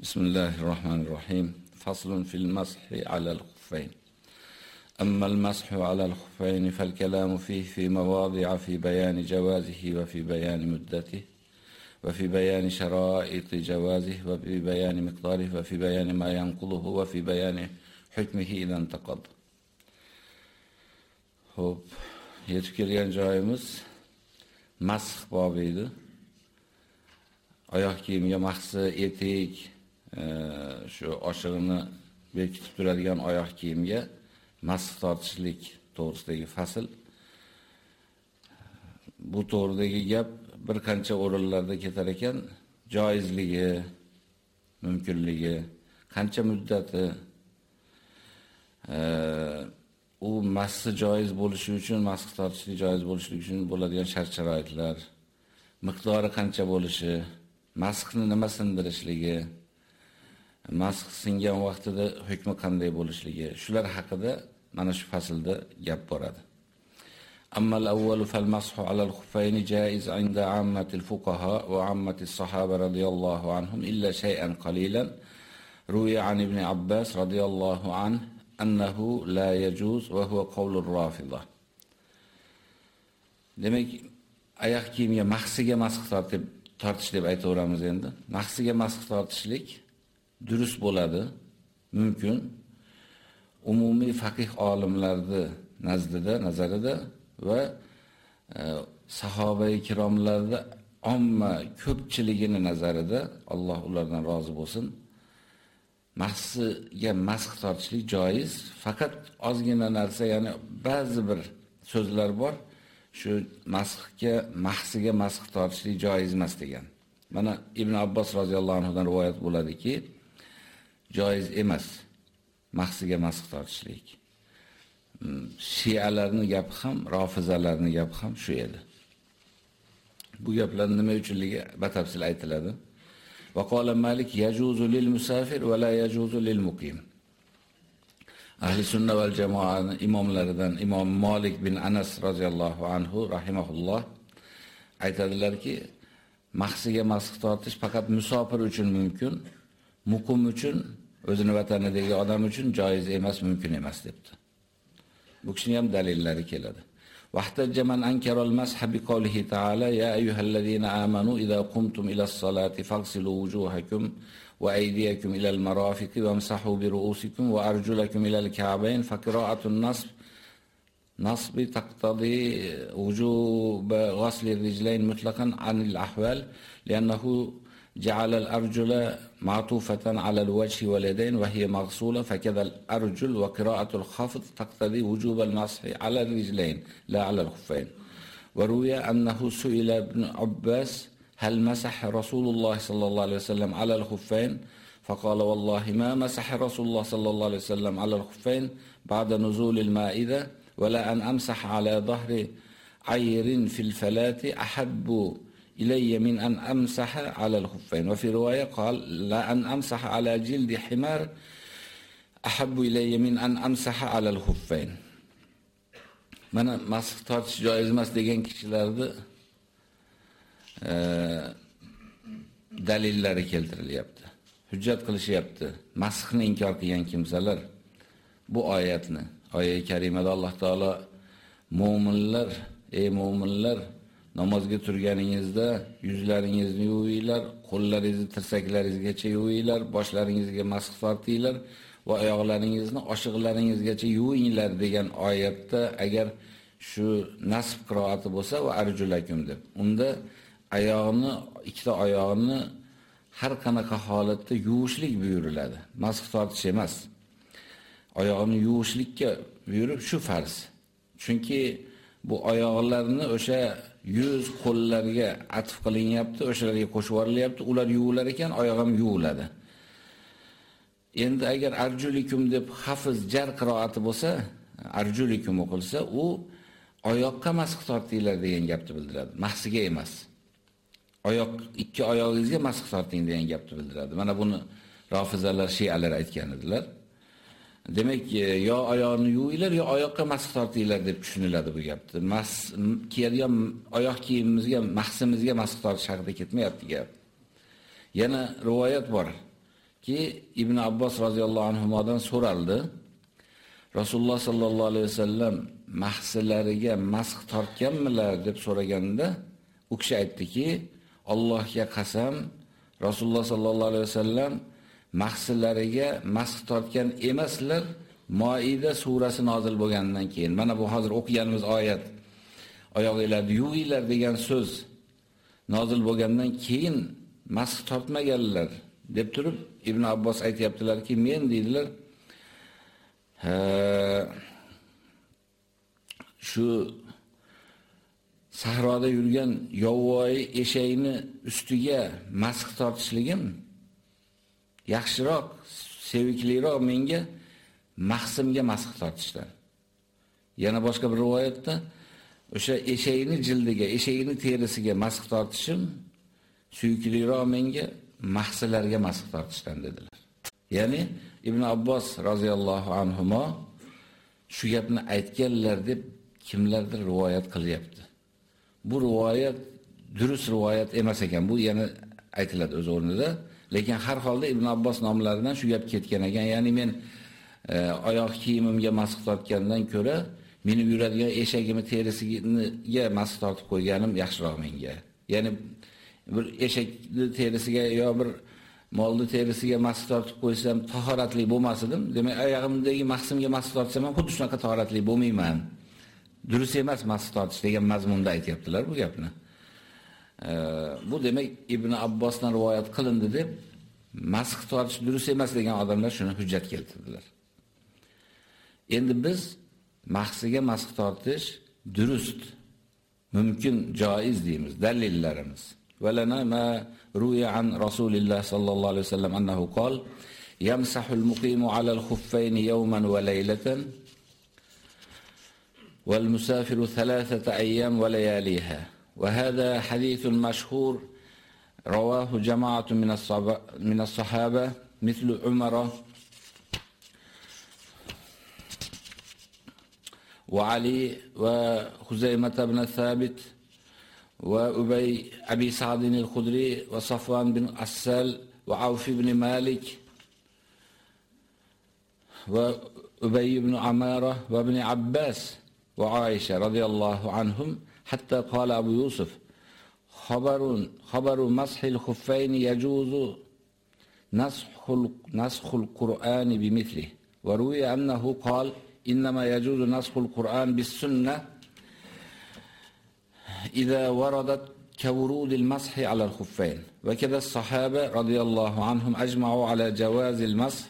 بسم الله الرحمن الرحيم. فصل في المسح على الخفين. أما المسح على الخفين فالكلام فيه في مواضع في بيان جوازه وفي بيان مدته وفي بيان شرائط جوازه وفي بيان مقداره وفي بيان ما ينقضه وفي بيان حكمه إذا انتقض. Xo'p, yetib kelgan bobi edi. Oyoq kiyimga maxsi etik, shu oshig'ini bekitib turadigan oyoq kiyimga masx tortishlik to'g'risidagi fasl. Bu to'g'ridagi gap bir qancha o'rinlarda ketar ekan, joizligi, mumkinligi, qancha muddati u masx joiz bo'lishi uchun, masx tortishlik joiz bo'lishi uchun bo'ladigan shart-sharoitlar, miqdori qancha bo'lishi, masxni nima sindirishligi, masx singan vaqtida hukmi qanday bo'lishligi, shular haqida mana shu faslda gap boradi. أما الأول فالمسح على الخفين جائز عند عامة الفقهاء وعامة الصحابة رضي الله عنهم إلا شيئا قليلا روي عن ابن عباس رضي الله عنه أنه لا يجوز وهو قول الرافضة demak oyoq kiyimga mahsiga masx tortib tortish deb aytaveramiz endi mahsiga masx tortishlik durust bo'ladi mumkin umumiy faqih olimlarni nazdida nazarida va e, sahobai kiromlarni omma ko'pchiligini nazarida Alloh ulardan rozi bo'lsin mahsiga masx tortishlik joiz, faqat ozgina narsa, ya'ni ba'zi bir so'zlar bor, shu masxga, mahsiga masx tortishlik joiz emas degan. Mana Ibn Abbos roziyallohu anhu dan rivoyat bo'ladiki, joiz emas. Mahsiga masx tortishlik. Mm, Shiyalarning gapi ham, rofizalarning gapi ham shu edi. Bu gaplar nima uchunligi batafsil aytiladi. Va qola Malik yajuzu lil musafir va la yajuzu lil muqim. Ahli sunna val jamoaning imomlaridan Imom Malik bin Anas radhiyallohu anhu rahimahulloh aytadilarki, mahsiga masx tortish faqat musofir uchun mumkin, muqim uchun o'zini vatanidagi odam uchun joiz emas, mumkin emas debdi. Bu kishining ham dalillari keladi. واحتج من أنكر المسح بقوله تعالى يا أيها الذين آمنوا إذا قمتم إلى الصلاة فاغسلوا وجوهكم وأيديكم إلى المرافق وامسحوا برؤوسكم وأرجلكم إلى الكعبين فقراءة النصب نصب تقتضي وجوب غسل الرجلين مطلقا عن الأحوال لأنه جعل الأرجل معطوفة على الوجه واليدين وهي مغسولة فكذا الأرجل وقراءة الخفض تقتضي وجوب المسح على الرجلين لا على الخفين. وروي أنه سئل ابن عباس هل مسح رسول الله صلى الله عليه وسلم على الخفين؟ فقال والله ما مسح رسول الله صلى الله عليه وسلم على الخفين بعد نزول المائدة ولا أن أمسح على ظهر عير في الفلاة أحب إلي من أن أمسح على الخفين وفي رواية قال لا أن أمسح على جلد حمار أحب إلي من أن أمسح على الخفين mana masx tortish joiz emas degan kishilarni dalillari keltirilyapti. Hujjat qilishyapti. Masxni inkor qilgan kimsalar bu oyatni, oyat karimada Alloh taolo mu'minlar, ey mu'minlar namozga turganingizda yuzlaringizni yuvinglar, qo'llaringizni tirsaklaringizgacha yuvinglar, boshlaringizga masx tortinglar va oyoqlaringizni oshiqlaringizgacha yuvinglar degan oyatda agar shu nasb qiroati bo'lsa va arjulakum deb. Unda oyoqni, ikkita oyog'ini har qanaqa holatda yuvishlik buyuriladi. Masx tortish emas. Oyog'ini yuvishlikka buyurib shu farz. Chunki bu oyoqlarni o'sha yuz qo'llarga atf qilinyapti, o'shalarga qo'shib yuborilyapti, ular yuvilar ekan, oyoq ham yuviladi. Endi agar arjulikum deb hafiz jar qiroati bo'lsa, arjulikum o'qilsa, u oyoqqa masx tortinglar degan gapni bildiradi, mahsiga emas. Oyoq ikki oyog'ingizga masx torting degan gapni bildiradi. Mana buni rofizalar, shiyalar aytgan edilar. Demak, e, yo oyoqni yuvinglar, yo oyoqqa masx tortinglar deb tushuniladi bu gapni. Mas kiyadigan oyoq kiyimimizga, mahsimizga masx tortish haqida ketmayapti gap. Yana rivoyat bor. ki Ibn Abbos roziyallohu anhudan so'raldi. Rasululloh sallallohu alayhi vasallam mahsilariga masx tortganmilar deb so'raganda, u kishi aytdiki, Allohga qasam, Rasululloh sallallohu alayhi vasallam mahsillariga masx tortgan emaslar. Moida surasi nozil bo'lgandan keyin, mana bu hozir o'qiganimiz oyat oyog'inglarni yuvinglar degan so'z nozil bo'lgandan keyin masx tortmaganlar deb turib Ibn Abbos aytayaptilarki, men deydilar, shu sahroda yurgan yovvoyi eshakni ustiga masx tortishligim yaxshiroq, sevikliroq menga mahsimga masx tortishdi Yana boshqa bir rivoyatda o'sha eshagini jildiga, eshagini terisiga masx tortishim suyukliroq menga mahsilarga masx tortishdan dedilar. Ya'ni Ibn Abbos roziyallohu anhumo shu gapni aytganlar deb kimlardir rivoyat qilyapti. Bu rivoyat durust rivoyat emas ekan. Bu yana aytiladi o'z o'rnida, lekin har holda Ibn Abbos nomlaridan shu gap ketgan ekan. Ya'ni men e, oyoq kiyimimga masx tortgandan ko'ra meni yuradigan eshagimni terisiga masx tortib qo'yganim yaxshiroq menga. Ya'ni bir eshakni terisiga yo bir molni terisiga masx tortib qo'ysam tahoratli bo'lmasdim. Demak, oyog'imdagi mahsimga masx tortsam ham xuddi shunaqa tahoratli bo'lmayman. Durust emas masx tortish degan mazmunda aytibdilar bu gapni. Bu demak Ibn Abbosdan rivoyat qilindi deb masx tortish durust emas degan odamlar shuni hujjat keltirdilar. Endi biz mahsiga masx tortish durust, mumkin, joiz deymiz, dalillarimiz. Valana ma ruya an Rasulillah sallallohu alayhi vasallam annahu qol yamsahul muqimu 'ala al-khuffayn yawman wa laylatan wal musafiru thalathata ayyam wa layaliha. وهذا حديث مشهور رواه جماعة من الصحابة مثل عمر. وعلي وخزيمة بن ثابت وأبي أبي سعد الخدري وصفوان بن عسال وعوف بن مالك وأبي بن عمارة وابن عباس وعائشة رضي الله عنهم. حتى قال أبو يوسف خبر خبر مسح الخفين يجوز نسخ نسخ القرآن بمثله. وروي أنه قال إنما يجوز نسخ القرآن بالسنة إذا وردت كورود المسح على الخفين. وكذا الصحابة رضي الله عنهم أجمعوا على جواز المسح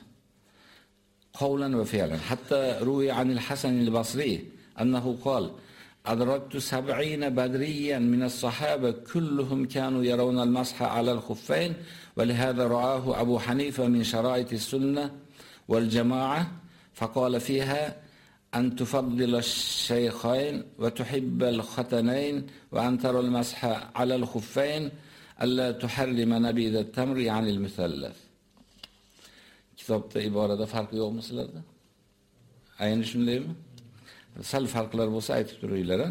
قولا وفعلا. حتى روي عن الحسن البصري أنه قال أدركت سبعين بدريا من الصحابة كلهم كانوا يرون المسح على الخفين ولهذا رآه أبو حنيفة من شرائط السنة والجماعة فقال فيها أن تفضل الشيخين وتحب الختنين وأن ترى المسح على الخفين ألا تحرم نبيذ التمر عن المثلث kitobda iborada farqi yo'qmi sizlarda? Ayni shundaymi? Sal farqlar bo'lsa aytib turinglar, ha?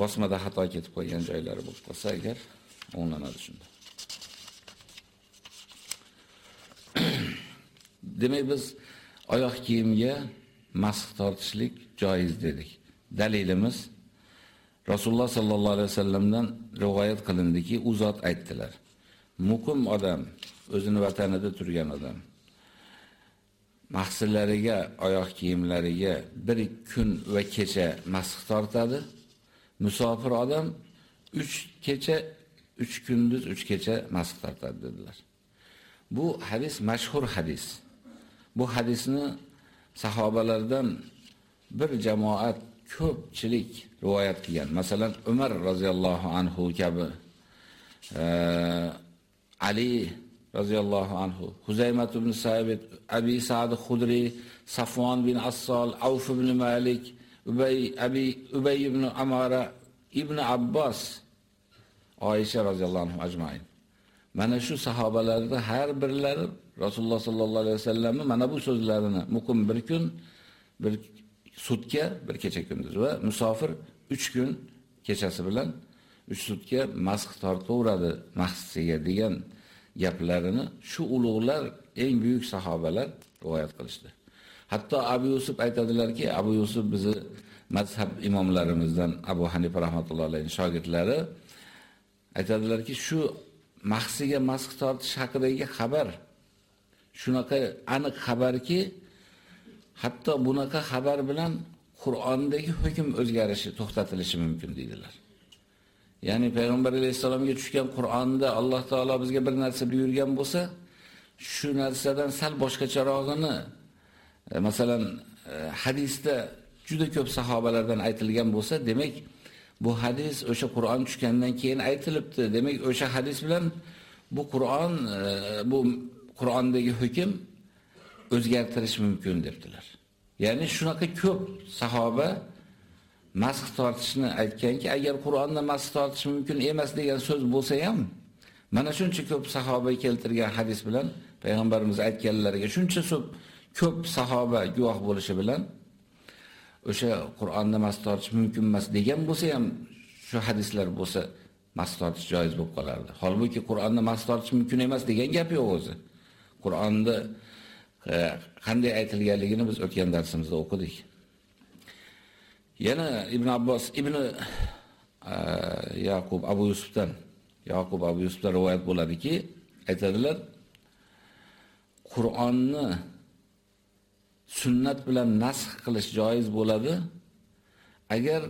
Bosmada xato ketib qo'ygan joylari bo'lib qolsa agar o'nglanadi shunda. Demak biz oyoq kiyimga masx tortishlik joiz dedik. Dalilimiz Rasululloh sallallohu alayhi vasallamdan rivoyat qilindiki, u zot aytdilar. Muqim odam, o'zini vatanida turgan odam mahsullariga, oyoq kiyimlariga bir kun va kecha masx tortadi. Musofir odam 3 kecha, 3 kunduz, 3 kecha masx tortadi dedilar. Bu hadis mashhur hadis. Bu hadisni sahobalardan bir jamoat ko'pchilik rivoyat qilgan. Masalan, Umar roziyallohu anhu kabi, e, Ali roziyallohu anhu, Huzaymat ibn Sabit, Abi Sa'd Khudri, Safwan bin Assal, Auf ibn Malik, Ubay Abi Ubay ibn Amara, Ibn Abbos, Oysha roziyallohu anhu ajmain. Mana shu sahobalarda har birlari Rasululloh sallallohu alayhi vasallamning mana bu so'zlarini muqim bir kun, bir sutka, bir kecha kunduz va musofir 3 kun kechasi bilan 3 sutka masx tortaveradi mahsiga degan gaplarini shu ulug'lar, eng buyuk sahobalar rivoyat qilishdi. Hatto Abu Yusuf aytadilarki, Abu Yusuf bizni mazhab imomlarimizdan Abu Hanifa rahmatullohi alayhi shogirdlari aytadilarki, shu mahsiga masx tortish haqidagi xabar shunaqa aniq xabarki, hatto bunaqa xabar bilan Qur'ondagi hukm o'zgarishi, to'xtatilishi mumkin deydilar. Ya'ni payg'ambar alayhisolamga tushgan Qur'onda Alloh taolo bizga bir narsa buyurgan bo'lsa, shu narsadan sal boshqacharog'ini e, masalan e, hadisda juda ko'p sahobalardan aytilgan bo'lsa, demak bu hadis o'sha Qur'on tushgandan keyin aytilibdi. Demak, o'sha hadis bilan bu Qur'on e, bu Qur'ondagi hukm o'zgartirish mumkin debdilar. Ya'ni shunaqa ko'p sahoba masx tortishni aytganki, agar Qur'onda masx tortish mumkin emas degan so'z bo'lsa ham, mana shuncha ko'p sahoba keltirgan hadis bilan payg'ambarimiz aytganlariga shuncha ko'p sahoba guvoh bo'lishi bilan o'sha Qur'onda masx tortish mumkin emas degan bo'lsa ham shu hadislar bo'lsa masx tortish joiz bo'lib qolardi. Holbuki Qur'onda masx tortish mumkin emas degan gap yo'q o'zi. Qur'onda e, qanday aytilganligini biz o'tgan darsimizda o'qidik. Yana Ibn Abbos Ibn e, Yaqub Abu Yusufdan Yaqub Abu Yusufdan rivoyat bo'ladiki, aytadilar, Qur'onni sunnat bilan nasx qilish joiz bo'ladi agar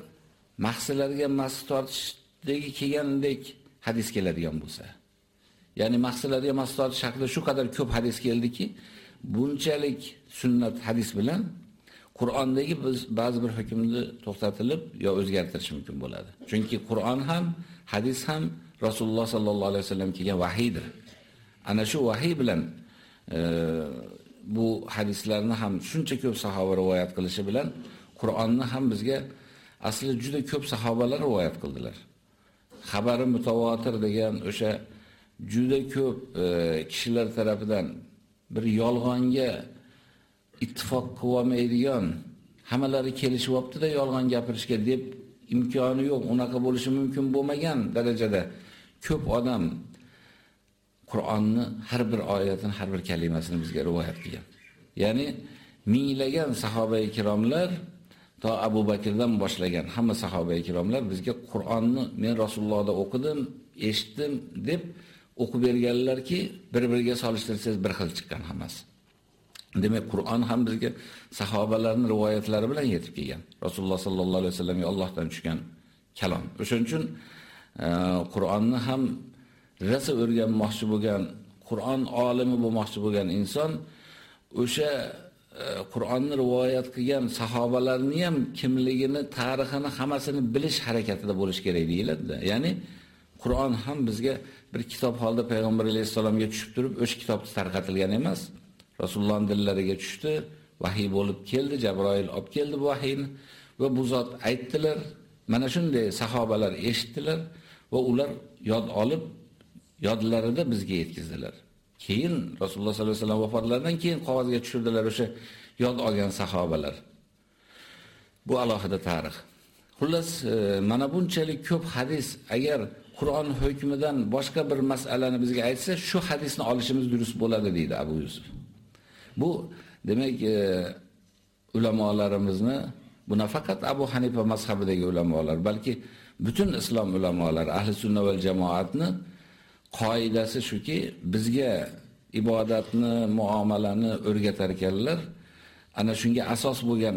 mahsullarga mas tortishdagi kelgandek hadis keladigan bo'lsa. Ya'ni mahsullarga mas tortish haqida shu qadar ko'p hadis keldiki, bunchalik sunnat hadis bilan Qur'ondagi biz ba'zi bir hukmni to'xtatilib yo o'zgartirish mumkin bo'ladi. Chunki Qur'on ham, hadis ham Rasululloh sallallohu alayhi vasallam kelgan vahiydir. Ana shu vahiy bilan e, bu hadislarni ham shuncha ko'p sahoba rivoyat qilishi bilan Qur'onni ham bizga asli juda ko'p sahobalar rivoyat qildilar. Xabari mutawatir degan o'sha juda ko'p e, kishilar tomonidan bir yolg'onga ittifoq qilolmaydigan hammalari kelishyapti-da yolg'on gapirishga deb imkoni yo'q, unaqa bo'lishi mumkin bo'lmagan darajada ko'p odam Qur'onni har bir oyatini, har bir kalimasini bizga rivoyat qilgan. Ya'ni minglagan sahobai kiromlar to Abu Bakrdan boshlagan hamma sahobai kiromlar bizga Qur'onni men Rasulullohda o'qidim, eshitdim deb o'qib berganlarki, bir-biriga solishtirsangiz bir xil chiqqan hammasi. Demak, Qur'on ham bizga sahobalarning rivoyatlari bilan yetib kelgan. Rasululloh sallallohu alayhi vasallamga Allohdan tushgan kalom. O'shuning uchun e, Qur'onni ham rasa o'rganmoqchi bo'lgan, Qur'on olimi bo'lmoqchi bo'lgan inson o'sha e, Qur'onni rivoyat qilgan sahobalarni ham kimligini, tarixini hammasini bilish harakatida bo'lish kerak deyiladi. Ya'ni Qur'on ham bizga bir kitob holda payg'ambar alayhisalomga tushib turib, o'sha kitobni tarqatilgan emas. Rasulullohning dillariga tushdi, vahiy bo'lib keldi, Jabroil olib keldi bu vahiyni va bu zot aytdilar. Mana shunday sahobalar eshitdilar va ular yod olib, yodlarida bizga yetkazdilar. Keyin Rasululloh sollallohu alayhi vasallam vafotlaridan keyin qog'ozga tushirdilar o'sha yod olgan sahobalar. Bu alohida tarix. Xullas, e, mana bunchalik ko'p hadis agar Qur'on hukmidan boshqa bir masalani bizga aytsa, shu hadisni olishimiz durust bo'ladi deydi Abu Yusuf. Bu demak e, ulamolarimizni buna nafaqat Abu Hanifa mazhabidagi ulamolar, balki butun islom ulamolari ahli sunna va jamoatni qoidasi shuki, bizga ibodatni, muomalani o'rgatar ekanlar. Ana shunga asos bo'lgan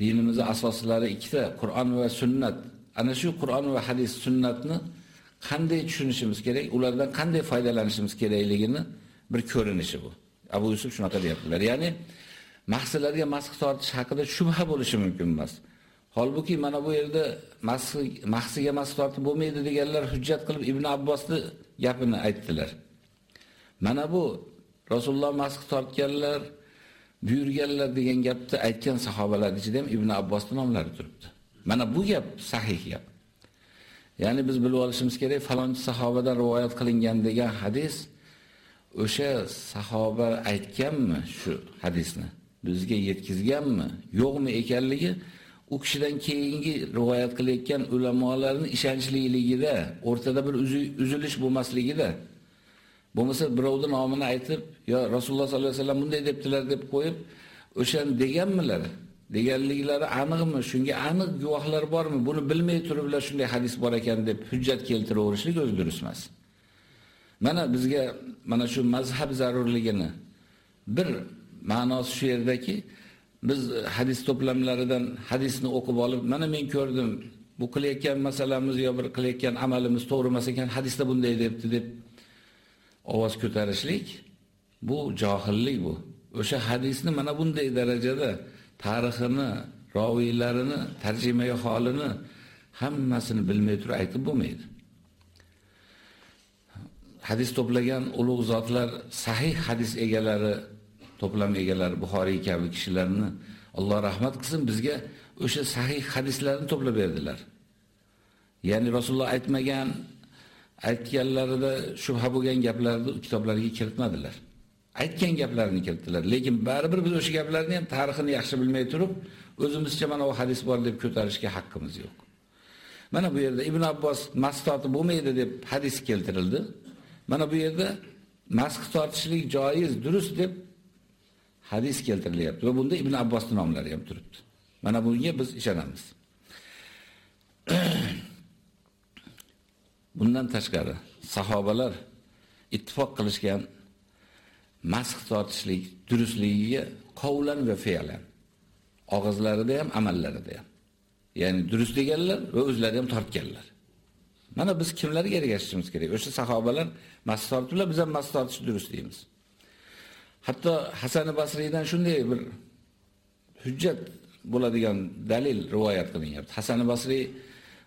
dinimizning asoslari ikkita, Qur'on va sunnat. Ana shu Qur'on va hadis sunnatni qanday tushunishimiz kerak, ulardan qanday foydalanishimiz kerakligini bir ko'rinishi bu. Abu Yusuf shunaqa deyaptilar. Ya'ni mahsillarga masx tortish haqida shubha bo'lishi mumkin emas. Holbuki mana bu yerda mahsiga masx tortib bo'lmaydi deganlar hujjat qilib Ibn Abbosni gapini aytdilar. Mana bu Rasululloh masx tortganlar, buyurganlar degan gapni aytgan sahobalar ichida ham Ibn Abbosning nomlari turibdi. Mana bu gap sahih gap. Ya'ni biz bilib olishimiz kerak, falonchi sahobadan rivoyat qilingan degan hadis o'sha sahoba aytganmi shu hadisni? Bizga yetkazganmi, yo'qmi ekanligi u kishidan keyingi rivoyat qilayotgan ulamolarning ishonchliligida, o'rtada bir uzilish bo'lmasligida Bo'lmasa birovni nomini aytib, yo Rasululloh sollallohu alayhi vasallam bunday debdilar deb qo'yib, o'shan deganmilar? deganliklari aniqmi? Shunga aniq guvohlar bormi? Buni bilmay turiblar shunday hadis bor ekan deb hujjat keltiraverishlik o'zi durust emas. Mana bizga mana shu mazhab zarurligini bir ma'nosi shu yerdaki, biz hadis to'plamlaridan hadisni o'qib olib, mana men ko'rdim, bu qilayotgan masalamiz yo bir qilayotgan amalimiz to'g'ri emas ekan, hadisda bunday debdi deb ovoz ko'tarishlik bu johillik bu. O'sha hadisni mana bunday darajada tarixini, roviylarini, tarjimai holini hammasini bilmay turib aytib bo'lmaydi. Hadis to'plagan ulug' zotlar, sahih hadis egalari, to'plam egalari Buxoriy kabi kishilarni Alloh rahmat qilsin bizga o'sha sahih hadislarni to'plab berdilar. Ya'ni Rasululloh aytmagan, aytganlarida shubha bo'lgan gaplarni kitoblarga kiritmadilar. aytgan gaplarini keltirdilar. Lekin baribir biz o'sha gaplarni ham tarixini yaxshi bilmay turib, o'zimizcha mana bu hadis bor deb ko'tarishga haqqimiz yo'q. Mana bu yerda Ibn Abbos mastoti bo'lmaydi deb hadis keltirildi. Mana bu yerda masx tortishlik joiz, durust deb hadis keltirilyapti va bunda Ibn Abbosning nomlari ham turibdi. Mana bunga biz ishonamiz. Bundan tashqari sahobalar ittifoq qilishgan masx tortishlik durustligiga qovlan va fe'lan og'izlarida ham amallarida ham ya'ni durust deganlar va o'zlari ham tortganlar mana biz kimlarga ergashishimiz kerak o'sha sahobalar masx tortibdilar, biz ham masx tortish durust deymiz. Hatto hasan basriydan shunday bir hujjat bo'ladigan dalil rivoyat qilinyapti. Hasan basriy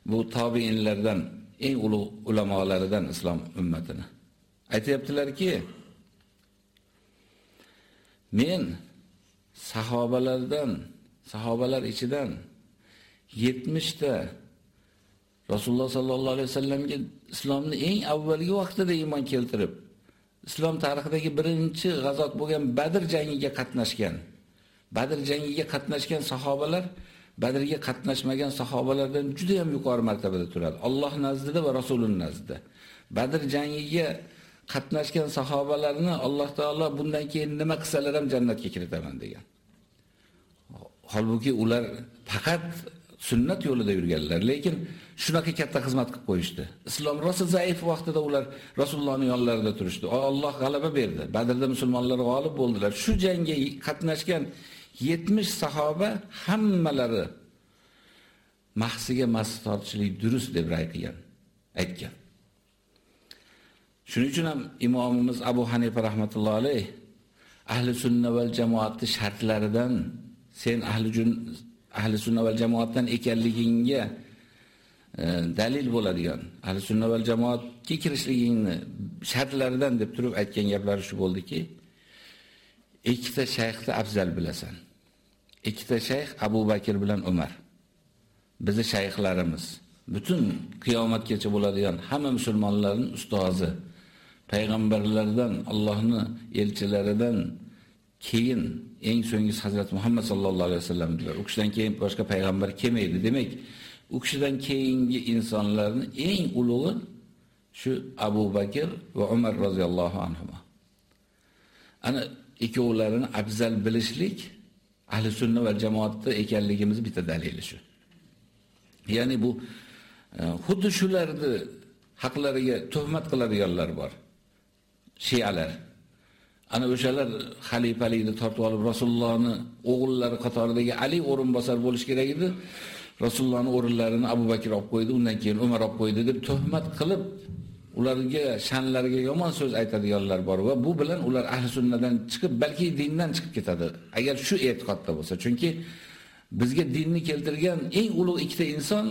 bu tobiinlardan eng ulug' ulamolaridan islom ummatini. Aytayaptilarki Men sahobalardan, sahobalar ichidan 70 ta Rasululloh sallallohu alayhi vasallamga islomni eng avvalgi vaqtida iymon keltirib, islom tarixidagi birinchi g'azot bo'lgan Badr jangiga qatnashgan. Badr jangiga qatnashgan sahobalar Badrga qatnashmagan sahobalardan juda ham yuqori martabada turadi. Alloh nazdida va Rasululloh nazdida. Badr jangiga qatnashgan sahobalarni Alloh taolo bundan keyin nima qilsalar ham jannatga kiritaman degan. Holbuki ular faqat sunnat yo'lida yurganlar, lekin shunaqa katta xizmat qilib qo'yishdi. Islom rosa zaif vaqtida ular Rasulullohning yonlarida turishdi. Alloh g'alaba berdi. Badrda musulmonlar g'olib bo'ldilar. Shu jangga qatnashgan 70 sahoba hammalari mahsiga mas tortishlik durust deb ra'y qilgan, aytgan. Shuning uchun ham imomimiz Abu Hanifa rahmatullohi alayh ahli sunna val jamoatning shartlaridan sen ahli jun ahli sunna val jamoatdan ekanligingga e, dalil bo'ladigan ahli sunna val jamoatga kirishligingni shartlaridan deb turib aytgan gaplari shu bo'ldiki, ikkita shayxni afzal bilasan. Ikkita shayx Abu Bakr bilan Umar. Bizi shayxlarimiz butun qiyomatgacha bo'ladigan hamma musulmonlarning ustozi payg'ambarlardan, Allohning elchilaridan keyin eng so'nggi Hazrat Muhammad sallallohu alayhi vasallamdilar. U kishidan keyin boshqa payg'ambar kelmaydi. Demak, u kishidan keyingi insonlarning eng ulug'i shu Abu Bakr va Umar roziyallohu anhu. Ana ikkovlarini afzal bilishlik ahli sunna va jamoatda ekanligimiz bitta dalili shu. Ya'ni bu e, xuddi shularni haqlariga tuhmat qiladiganlar bor. shialar. Ana o'shalar xalifalikni tortib olib Rasulullohni o'g'illari qatoridagi Ali o'rinbosar bo'lish kerak edi. Rasulullohning o'rinlarini Abu Bakr olib qo'ydi, undan keyin Umar olib qo'ydi deb tuhmat qilib ularga sha'nlariga yomon so'z aytadiganlar bor va bu bilan ular ahli sunnadan chiqib, balki dindan chiqib ketadi. Agar shu e'tiqodda bo'lsa, chunki bizga dinni keltirgan eng ulug' ikkita inson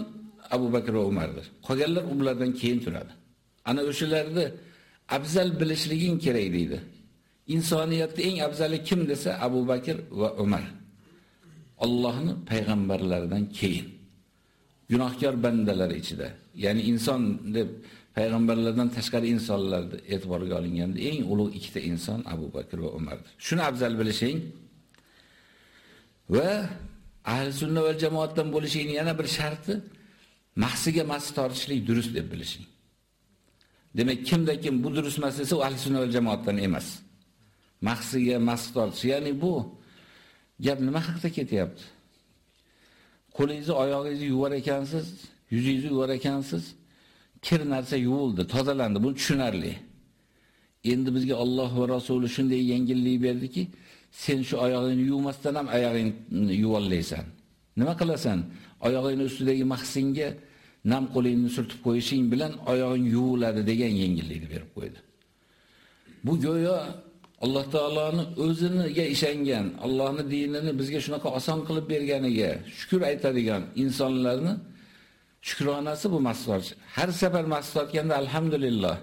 Abu Bakr va Umardir. Qolganlar ulardan keyin turadi. Ana o'shalarni afzal bilishliging kerak deydi. Insoniyatda eng afzali kim desa Abu Bakr va Umar. Allohni payg'ambarlaridan keyin. Gunohkor bandalar ichida, ya'ni inson deb payg'ambarlardan tashqari insonlarni e'tiborga olinganda eng ulug' ikkita inson Abu Bakr va Umardir. Shuni afzal bilishing va ahli sunna va jamoatdan bo'lishing yana bir sharti mahsiga mas tortishlik durust deb bilishing. Demak, kimda kim bu durust emas desa, u ahli sunna va jamoatdan emas. Mahsiga masx ya'ni bu gap nima haqida ketyapti? Qo'lingizni, oyog'ingizni yuvar ekansiz, yuzingizni yuvar ekansiz, kir narsa yuvildi, tozalandi, bu tushunarli. Endi bizga Alloh va Rasuli shunday yengillik berdiki, sen shu oyog'ingni yuvmasdan ham oyog'ingni yuvolaysan. Nima qilasan? Oyog'ing ustidagi mahsinga nam qo'lingni surtib qo'yishing bilan oyog'ing yuviladi degan yengillikni berib qo'ydi. Bu go'yo Alloh taoloning o'ziniga ishongan, Allohning dinini bizga shunaqa oson qilib berganiga shukr aytadigan insonlarni shukronasi bu masxor. Har safar masxor etganda alhamdulillah.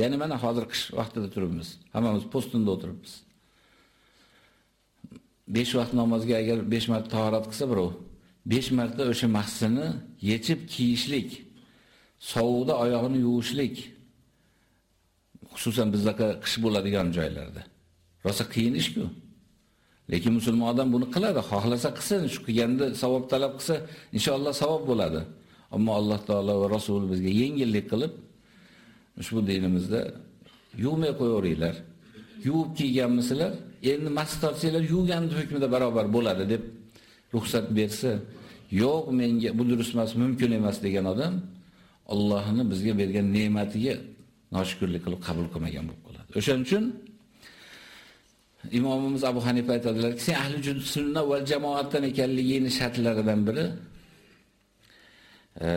Ya'ni mana hozir qish vaqtida turibmiz. Hammamiz postinda o'tiribmiz. 5 vaqt namozga agar 5 marta tahorat qilsa birov, 5 marta o'sha mahsini yechib kiyishlik, sovuqda oyog'ini yuvishlik, xususan bizdaqa qish bo'ladigan joylarda. Rosa qiyin ish-ku. Lekin musulmon odam buni qiladi, xohlasa qilsin, shu qilganda savob talab qilsa, inshaalloh savob bo'ladi. Ammo Alloh taolo va Rasul bizga yengillik qilib, ushbu dinimizda yuvmay qo'yaveringlar. Yuvib kiyganmisizlar, endi mast tortsanglar yuvganni hukmida barobar bo'ladi deb ruxsat bersa, yo'q menga bu durust emas, mumkin emas degan odam Allohning bizga bergan ne'matiga noshukurlik qilib qabul qilmagan bo'lib qoladi. O'shaning uchun Imomimiz Abu Hanifa aytadilarki, sen ahli sunna va jamoatdan ekanligining shartlaridan biri e,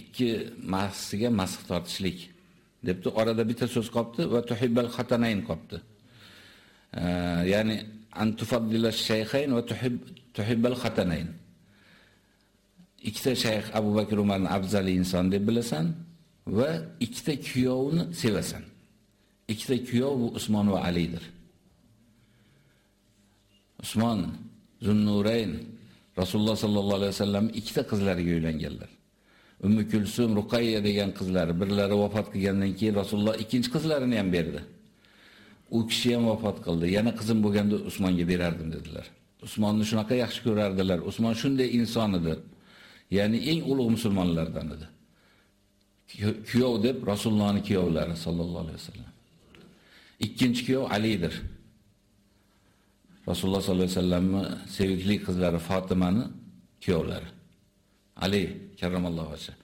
ikki mahsiga masx tortishlik debdi. Orada bitta so'z qopti va tuhibbal xatanayn qopti. E, ya'ni an tufaddila shayxayn va tuhib tuhibbal xatanayn. Ikkita shayx Abu Bakr Umarni afzali inson deb bilasan va ikkita kuyovni sevasan. Ikkita kuyov bu Usmon va Alidir. Usmon Zunnurayn Rasululloh sallallohu alayhi vasallam ikkita qizlariga uylanganlar. Ummu Kulsum, Ruqayya degan qizlari birlari vafot qilgandan keyin Rasululloh ikkinchi qizlarini ham berdi. U kishi ham vafot qildi. Yana qizim bo'lganda Usmonga berardim dedilar. Usmonni shunaqa yaxshi ko'rardilar. Usmon shunday inson edi. Ya'ni eng ulug' musulmonlardan edi. Kuyov deb Rasulullohning kuyovlari sallallohu alayhi vasallam. Ikkinchi kuyov Alidir. Rasululloh sallallohu alayhi vasallamning sevikli qizlari Fatimani kuyovlari. Ali karramallohu vajha.